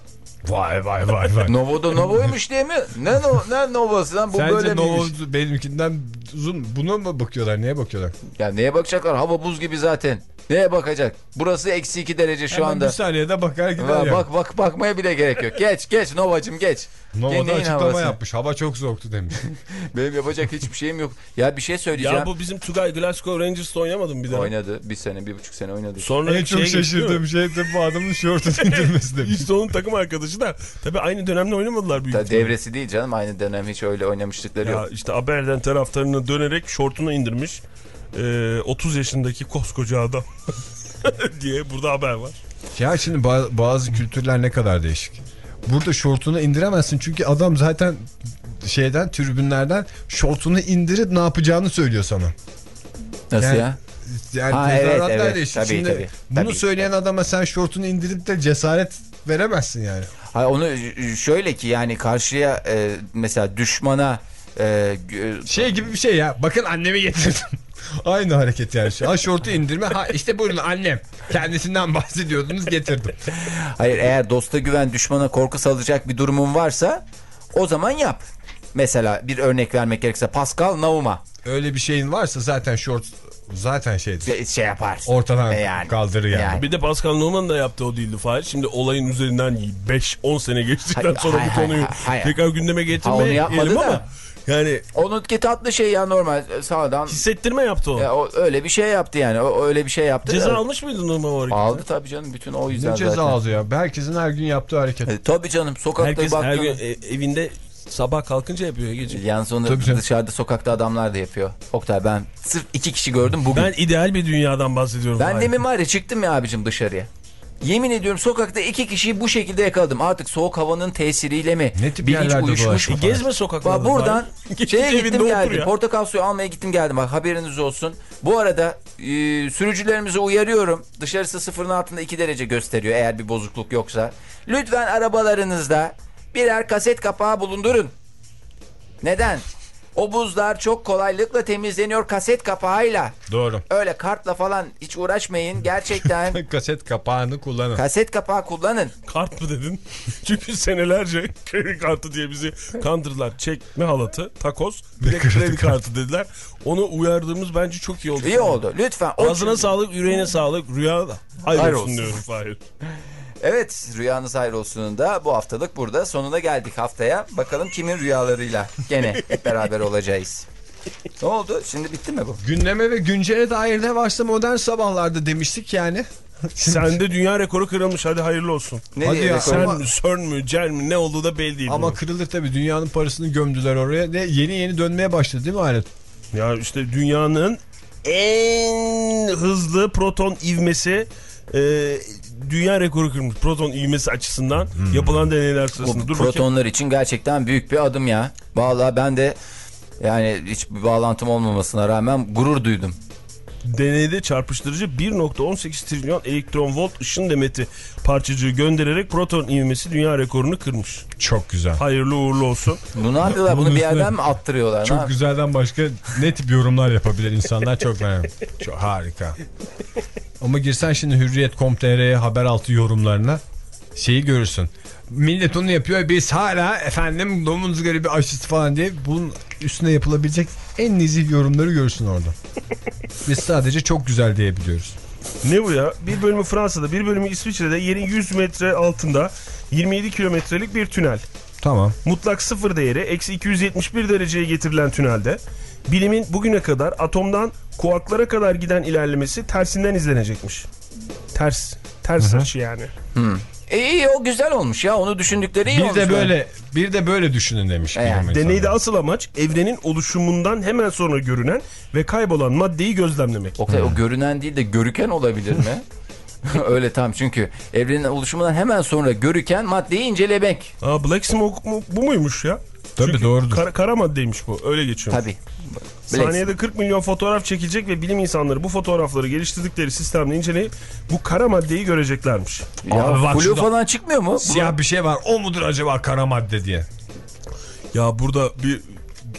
Vay vay vay vay. Novo'da Novo'ymuş diye mi? Ne, no, ne Novo'su lan bu böyle Sence Novo miymiş? benimkinden uzun. Buna mı bakıyorlar? Neye bakıyorlar? Ya neye bakacaklar? Hava buz gibi zaten. Neye bakacak? Burası eksi iki derece şu Hemen anda. bir saniyede bakar gider Ha, ya. bak bak bakmaya bile gerek yok. Geç geç Novacım geç. Nova'da Neyin açıklama havası? yapmış. Hava çok soğuktu demiş. [LAUGHS] Benim yapacak hiçbir şeyim yok. Ya bir şey söyleyeceğim. Ya bu bizim Tugay Glasgow Rangers'ta oynamadı mı bir daha? Oynadı. Bir sene, bir buçuk sene oynadı. Sonra en çok şaşırdığım şey de bu adamın şortunu [LAUGHS] indirmesi demiş. İşte onun takım arkadaşı da tabii aynı dönemde oynamadılar büyük ihtimalle. devresi değil canım. Aynı dönem hiç öyle oynamışlıkları Ya yok. işte Aberdeen taraftarını dönerek şortunu indirmiş. Ee, 30 yaşındaki koskoca adam [LAUGHS] diye burada haber var. Ya şimdi ba- bazı kültürler ne kadar değişik. Burada şortunu indiremezsin çünkü adam zaten şeyden tribünlerden şortunu indirip ne yapacağını söylüyor sana. Nasıl Yani- ya? Yani Ha, evet, evet. Tabii, Şimdi tabii. bunu Tabii. söyleyen adama sen şortunu indirip de cesaret veremezsin yani. Hayır, onu şöyle ki yani karşıya e, mesela düşmana e, Şey gibi bir şey ya. Bakın annemi getirdim. Aynı hareket yani. Ha şortu indirme. Ha işte buyurun annem. Kendisinden bahsediyordunuz getirdim. hayır eğer dosta güven düşmana korku salacak bir durumun varsa o zaman yap. Mesela bir örnek vermek gerekirse Pascal Nauma Öyle bir şeyin varsa zaten şort zaten şeydir. şey- şey yapar. Ortadan E yani. kaldırır yani. Yani. Bir de Pascal Noman da yaptığı o değildi Fahir. Şimdi olayın üzerinden 5-10 sene geçtikten Hayır, sonra hayır, bu konuyu hayır, hayır. tekrar gündeme Ha, onu getirmeyelim yapmadı ama da. Yani Onunki tatlı şey ya normal e, sağdan. hissettirme yaptı o. Ya, o öyle bir şey yaptı yani. O öyle bir şey yaptı. Ceza Evet. almış mıydın Nurma hareketi? Aldı tabii canım bütün o yüzden Ne ceza zaten. aldı ya? Herkesin her gün yaptığı hareket. E, tabii canım sokakta Herkes baktın. her gün e, evinde sabah kalkınca yapıyor gece. Yani sonra Tabii canım. dışarıda sokakta adamlar da yapıyor. Oktay ben sırf iki kişi gördüm bugün. Ben ideal bir dünyadan bahsediyorum. Ben Fahir. demin var ya çıktım ya abicim dışarıya. Yemin ediyorum sokakta iki kişiyi bu şekilde yakaladım. Artık soğuk havanın tesiriyle mi? Ne tip bilinç yerlerde uyuşmuş mu? E, gezme sokaklarda. Buradan [LAUGHS] şeye gittim geldim. ya. Portakal suyu almaya gittim geldim. Bak haberiniz olsun. Bu arada e, sürücülerimizi uyarıyorum. Dışarısı sıfırın altında 2 derece gösteriyor eğer bir bozukluk yoksa. Lütfen arabalarınızda birer kaset kapağı bulundurun. Neden? O buzlar çok kolaylıkla temizleniyor kaset kapağıyla. Doğru. Öyle kartla falan hiç uğraşmayın. Gerçekten [LAUGHS] Kaset kapağını kullanın. kaset kapağı kullanın. Kart mı dedin? [LAUGHS] Çünkü senelerce kredi kartı diye bizi kandırdılar. Çekme halatı, takoz, bir de kredi kartı dediler. Onu uyardığımız bence çok iyi oldu. İyi oldu. Lütfen. Ağzına çünkü- sağlık, yüreğine sağlık, rüya da hayır, Hayır olsun, olsun. diyorum Fahir. Evet rüyanız hayır olsun da bu haftalık burada sonuna geldik haftaya. Bakalım kimin rüyalarıyla gene hep beraber olacağız. Ne oldu? Şimdi bitti mi bu? Gündeme ve güncele dair ne varsa modern sabahlarda demiştik yani. Sende dünya rekoru kırılmış hadi hayırlı olsun. Ne Hadi ya, Sen Ama- mi, CERN mü, CERN mi ne olduğu da belli değil. Ama bunun. kırılır tabii dünyanın parasını gömdüler oraya. Ne yeni yeni dönmeye başladı değil mi alet? Ya işte dünyanın en hızlı proton ivmesi e, dünya rekoru kırmış. Proton ivmesi açısından yapılan deneyler sırasında. Dur bakayım. protonlar için gerçekten büyük bir adım ya. Vallahi ben de yani hiç bir bağlantım olmamasına rağmen gurur duydum. Deneyde çarpıştırıcı 1.18 trilyon elektron volt ışın demeti parçacığı göndererek proton ivmesi dünya rekorunu kırmış. Çok güzel. Hayırlı uğurlu olsun. [LAUGHS] Bunu ne yapıyorlar? Bunu bir yerden mi attırıyorlar? Çok güzelden başka ne tip yorumlar yapabilir insanlar çok Çok harika. Ama girsen şimdi Hürriyet.com.tr'ye haber altı yorumlarına şeyi görürsün. Millet onu yapıyor biz hala efendim domuz gribi aşısı falan diye bunun üstüne yapılabilecek en nezih yorumları görürsün orada. [LAUGHS] Biz sadece çok güzel diyebiliyoruz. Ne bu ya? Bir bölümü Fransa'da, bir bölümü İsviçre'de yerin 100 metre altında 27 kilometrelik bir tünel. Tamam. Mutlak sıfır değeri eksi 271 dereceye getirilen tünelde bilimin bugüne kadar atomdan kuarklara kadar giden ilerlemesi tersinden izlenecekmiş. Ters. Ters açı yani. E, iyi o güzel olmuş ya. Onu düşündükleri iyi Bir olmuş. de yani. böyle bir de böyle düşünün demiş. Bilim insanları. Deneyde asıl amaç evrenin oluşumundan hemen sonra görünen ve kaybolan maddeyi gözlemlemek. Oktay o görünen değil de görüken olabilir mi? [LAUGHS] Öyle tam çünkü evrenin oluşumundan hemen sonra görüken maddeyi incelemek. Aa Black Smoke mu- bu muymuş ya? Tabii Çünkü doğrudur. Kara, kara maddeymiş bu. Öyle geçiyor. Tabii. Saniyede 40 milyon fotoğraf çekilecek ve bilim insanları bu fotoğrafları geliştirdikleri sistemle inceleyip bu kara maddeyi göreceklermiş. Ya Abi bak flu şurada- falan çıkmıyor mu? Siyah bir şey var. O mudur acaba kara madde diye? Ya burada bir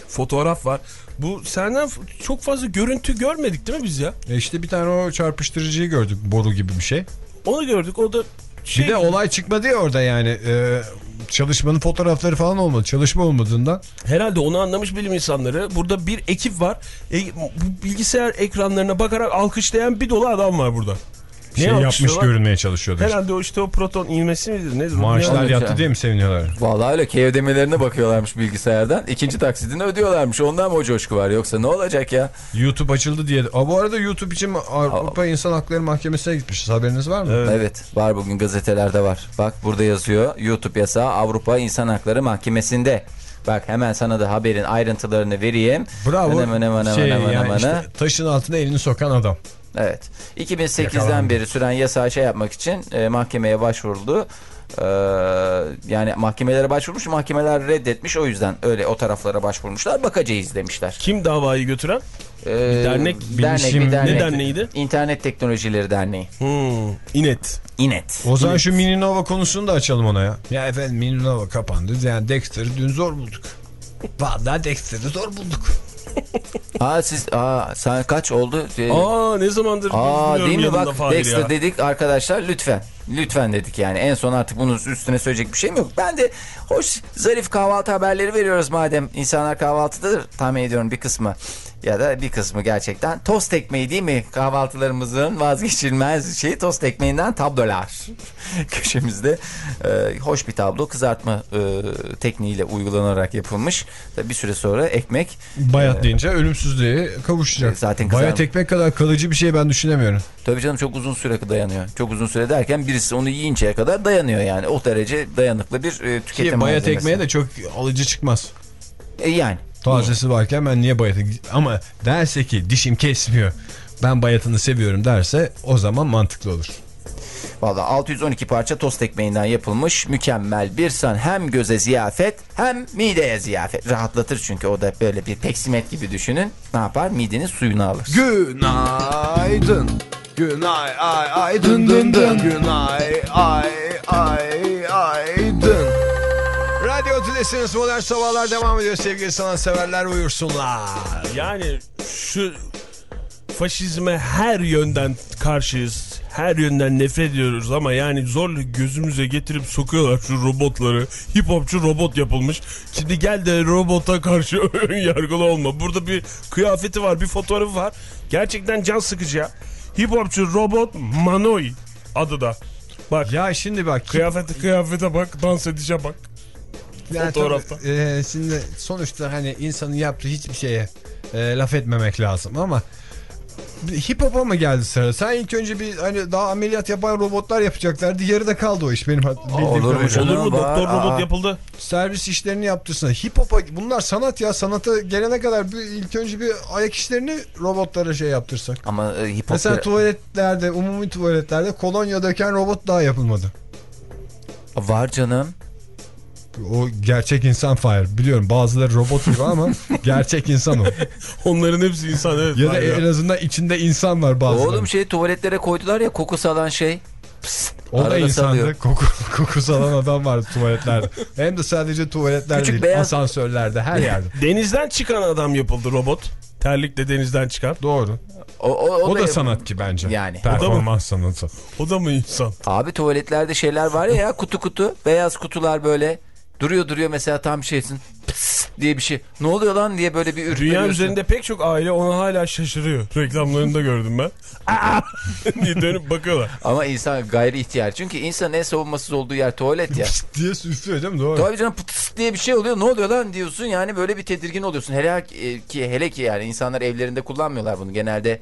fotoğraf var. Bu senden çok fazla görüntü görmedik değil mi biz ya? E işte bir tane o çarpıştırıcıyı gördük. Boru gibi bir şey. Onu gördük. O da şey, Bir de olay çıkmadı ya orada yani. E, çalışmanın fotoğrafları falan olmadı. Çalışma olmadığından. herhalde onu anlamış bilim insanları. Burada bir ekip var. E, bilgisayar ekranlarına bakarak alkışlayan bir dolu adam var burada. Şey yapmış görünmeye çalışıyordu. işte. Herhalde o işte o proton ilmesi midir? Nedir? Maaşlar olmuş yattı ya? diye mi seviniyorlar? Vallahi öyle K ödemelerine bakıyorlarmış bilgisayardan. İkinci taksidini ödüyorlarmış. Ondan mı o coşku var? Yoksa ne olacak ya? YouTube açıldı diye. Aa, bu arada YouTube için Avrupa İnsan Hakları Mahkemesi'ne gitmişiz. Haberiniz var mı? Evet. Evet var bugün gazetelerde var. Bak burada yazıyor. YouTube yasağı Avrupa İnsan Hakları Mahkemesi'nde. Bak hemen sana da haberin ayrıntılarını vereyim. Bravo. Hemen hemen hemen şey, hemen yani hemen. işte taşın altına elini sokan adam. Evet. 2008'den Yakalandı. beri süren yasağı şey yapmak için e, mahkemeye başvuruldu. Ee, yani mahkemelere başvurmuş, mahkemeler reddetmiş. O yüzden öyle o taraflara başvurmuşlar. Bakacağız demişler. Kim davayı götüren? Ee, dernek, dernek, bilişim- bir ne dernek. Ne derneğiydi? İnternet Teknolojileri Derneği. Hmm, inet. İNET. O zaman şu Mini Nova konusunu da açalım ona ya. Ya efendim Mini Nova kapandı. Yani Dexter'ı dün zor bulduk. Vallahi Dexter'ı zor bulduk. Aa siz aa sen kaç oldu? Ee, Aa ne zamandır Aa değil mi bak Dexter ya. dedik arkadaşlar lütfen. Lütfen dedik yani en son artık bunun üstüne söyleyecek bir şeyim yok. Ben de hoş zarif kahvaltı haberleri veriyoruz madem insanlar kahvaltıdadır tahmin ediyorum bir kısmı. Ya da bir kısmı gerçekten tost ekmeği değil mi? Kahvaltılarımızın vazgeçilmez şeyi tost ekmeğinden tablolar. [LAUGHS] Köşemizde e, hoş bir tablo kızartma e, tekniğiyle uygulanarak yapılmış. Tabii bir süre sonra ekmek Bayat deyince ölümsüzlüğe kavuşacak. Zaten kızar- Bayat ekmek kadar kalıcı bir şey ben düşünemiyorum. Tabii canım çok uzun süre dayanıyor. Çok uzun süre derken birisi onu yiyinceye kadar dayanıyor yani. O derece dayanıklı bir e, tüketim Ki bayat malzemesi. ekmeğe de çok alıcı çıkmaz. E, yani. Tazesi varken ben niye bayatı... Ama derse ki dişim kesmiyor. Ben bayatını seviyorum derse o zaman mantıklı olur. Valla 612 parça tost ekmeğinden yapılmış mükemmel bir san. Hem göze ziyafet hem mideye ziyafet. Rahatlatır çünkü o da böyle bir peksimet gibi düşünün. Ne yapar? Midenin suyunu alır. Günaydın. Günay ay ay dın dın dın. Günay ay ay ay. Radyo Tülesi'niz Modern Sabahlar devam ediyor sevgili sanatseverler uyursunlar. Yani şu faşizme her yönden karşıyız. Her yönden nefret ediyoruz ama yani zorla gözümüze getirip sokuyorlar şu robotları. Hip hopçu robot yapılmış. Şimdi gel de robota karşı [LAUGHS] ön yargılı olma. Burada bir kıyafeti var, bir fotoğrafı var. Gerçekten can sıkıcı ya. Hip hopçu robot Manoi adı da. Bak Ya şimdi bak. kıyafete kıyafete bak, dans edişe bak. Yani fotoğrafta. tabii, e, şimdi sonuçta hani insanın yaptığı hiçbir şeye e, laf etmemek lazım ama hip hop'a mı geldi sıra? Sen ilk önce bir hani daha ameliyat yapan robotlar yapacaklardı. Yarıda kaldı o iş benim bildiğim olur mu? Olur mu? Doktor robot aa. yapıldı. Servis işlerini yaptırsın. Hip hop'a bunlar sanat ya. Sanata gelene kadar bir, ilk önce bir ayak işlerini robotlara şey yaptırsak. Ama e, hip hop... Mesela tuvaletlerde, umumi tuvaletlerde kolonya döken robot daha yapılmadı. Var canım. O gerçek insan Fire. Biliyorum bazıları robot gibi ama [LAUGHS] gerçek insan o. Onların hepsi insan evet. Ya da ya. en azından içinde insan var bazıları. Oğlum şey tuvaletlere koydular ya koku salan şey. Psst, o da insandı. Koku, koku salan adam vardı tuvaletlerde. Hem de sadece tuvaletlerde Küçük değil. beyaz- Asansörlerde her yerde. [LAUGHS] Denizden çıkan adam yapıldı robot. Terlikle denizden çıkan. Doğru. O, o, o O da da- sanat ki bence. Yani. Performans sanatı. O da mı insan? Abi tuvaletlerde şeyler var ya, ya kutu kutu beyaz kutular böyle duruyor duruyor mesela tam şeysin pıs diye bir şey. Ne oluyor lan diye böyle bir Dünya ürperiyorsun. üzerinde pek çok aile ona hala şaşırıyor. Reklamlarında gördüm ben. Aa! [LAUGHS] diye dönüp bakıyorlar. Ama insan gayri ihtiyar. Çünkü insanın en savunmasız olduğu yer tuvalet ya. diye süslüyor değil mi? Doğru. Tabii canım pıtıs diye bir şey oluyor. Ne oluyor lan diyorsun. Yani böyle bir tedirgin oluyorsun. Hele ki hele ki yani insanlar evlerinde kullanmıyorlar bunu. Genelde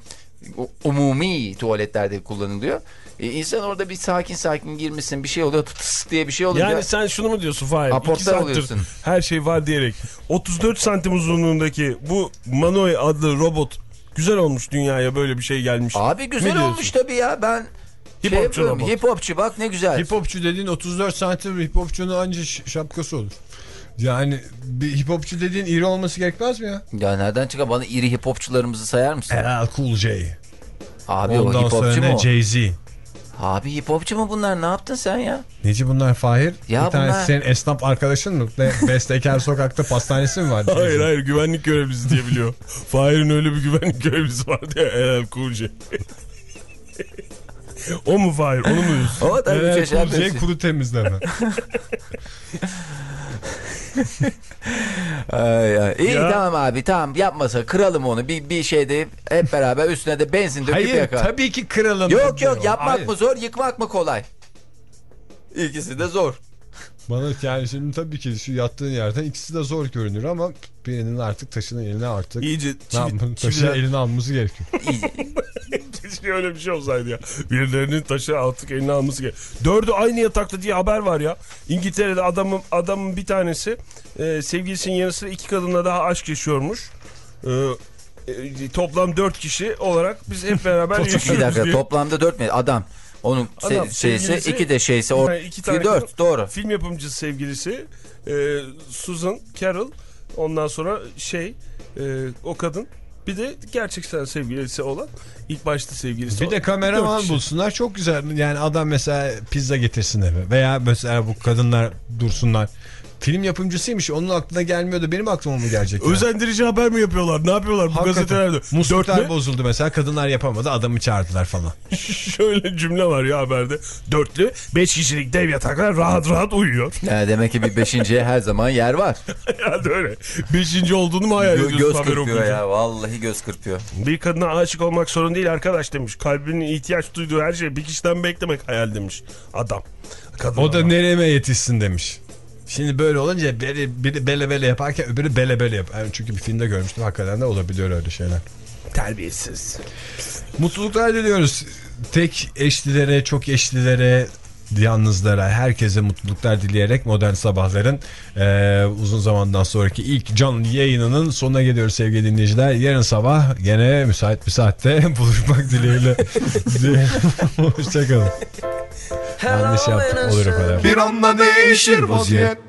umumi tuvaletlerde kullanılıyor. E, insan orada bir sakin sakin girmişsin bir şey oluyor pıtıs diye bir şey oluyor. Yani sen şunu mu diyorsun Fahir? Aportlar oluyorsun. Her şey var diyerek. 34 santim uzunluğundaki bu Manoi adlı robot güzel olmuş dünyaya böyle bir şey gelmiş. Abi güzel olmuş tabii ya. Ben Hip şey hopçu robot. Hip hopçu bak ne güzel. Hip hopçu dediğin 34 santim hip hopçunun anca şapkası olur. Yani bir hip hopçu dediğin iri olması gerekmez mi ya? Ya nereden çıkar bana iri hip hopçularımızı sayar mısın? LL Cool J. Abi Ondan o hip hopçu ne mu? Jay-Z. Abi hip hopçu mu bunlar? Ne yaptın sen ya? Neci bunlar Fahir? Ya bir tanesi bunlar- senin esnaf arkadaşın mı? Be [LAUGHS] Bestekar sokakta pastanesi mi var? Hayır hayır güvenlik görevlisi diye biliyor. Fahir'in öyle bir güvenlik görevlisi vardı ya Cool J. o mu Fahir? Onu mu diyorsun? O da J birisi. kuru temizleme. [LAUGHS] Ay, ay. İyi Ya. tamam abi tamam yapmasa kıralım onu bir, bir şeyde hep beraber üstüne de benzin döküp Hayır yakar. tabii ki kıralım. Yok yok yapmak Hayır. mı zor yıkmak mı kolay? İkisi de zor. Bana yani şimdi tabii ki şu yattığın yerden ikisi de zor görünür ama birinin artık taşını eline artık. İyice çivi, yapalım? Taşını çiviler, eline alması gerekiyor. Keşke öyle bir şey olsaydı ya. Birilerinin taşı artık eline alması gerek. Dördü aynı yatakta diye haber var ya. İngiltere'de adamın adamın bir tanesi e, sevgilisinin yanı sıra iki kadınla daha aşk yaşıyormuş. E, e, toplam dört kişi olarak biz hep beraber [LAUGHS] bir yaşıyoruz dakika diye. toplamda dört mü? Adam onun se- Adam, şeysi sevgilisi- iki de şeysi or Yani iki tane dört kadın- doğru. Film yapımcısı sevgilisi e, Susan Carroll ondan sonra şey e, o kadın bir de gerçekten sevgilisi olan ilk başta sevgilisi Bir olan de kameraman bulsunlar. Çok güzel. Yani adam mesela pizza getirsin eve. Veya mesela bu kadınlar dursunlar film yapımcısıymış. Onun aklına gelmiyordu. Benim aklıma mı gelecek? ya? Özendirici haber mi yapıyorlar? Ne yapıyorlar bu Hakikaten. gazetelerde? Musluklar bozuldu mesela. Kadınlar yapamadı. Adamı çağırdılar falan. [LAUGHS] şöyle cümle var ya haberde. Dörtlü, beş kişilik dev yataklar rahat rahat uyuyor. Yani demek ki bir beşinciye her zaman yer var. [LAUGHS] yani öyle. Beşinci olduğunu mu hayal Gö- ediyorsun göz kırpıyor okuyunca? ya. Vallahi göz kırpıyor. Bir kadına aşık olmak sorun değil arkadaş demiş. Kalbinin ihtiyaç duyduğu her şey bir kişiden beklemek hayal demiş adam. Kadın O da adam. nereme yetişsin demiş. Şimdi böyle olunca biri, biri bele bele yaparken öbürü bele bele yap. Yani çünkü bir filmde görmüştüm hakikaten de olabiliyor öyle şeyler. terbiyesiz. Mutluluklar diliyoruz. Tek eşlilere, çok eşlilere, yalnızlara, herkese mutluluklar dileyerek modern sabahların eee, uzun zamandan sonraki ilk canlı yayınının sonuna geliyoruz sevgili dinleyiciler. Yarın sabah gene müsait bir saatte [LAUGHS] buluşmak dileğiyle. [LAUGHS] Hoşçakalın. Yanlış yaptık olur o. Bir anda değişir vaziyet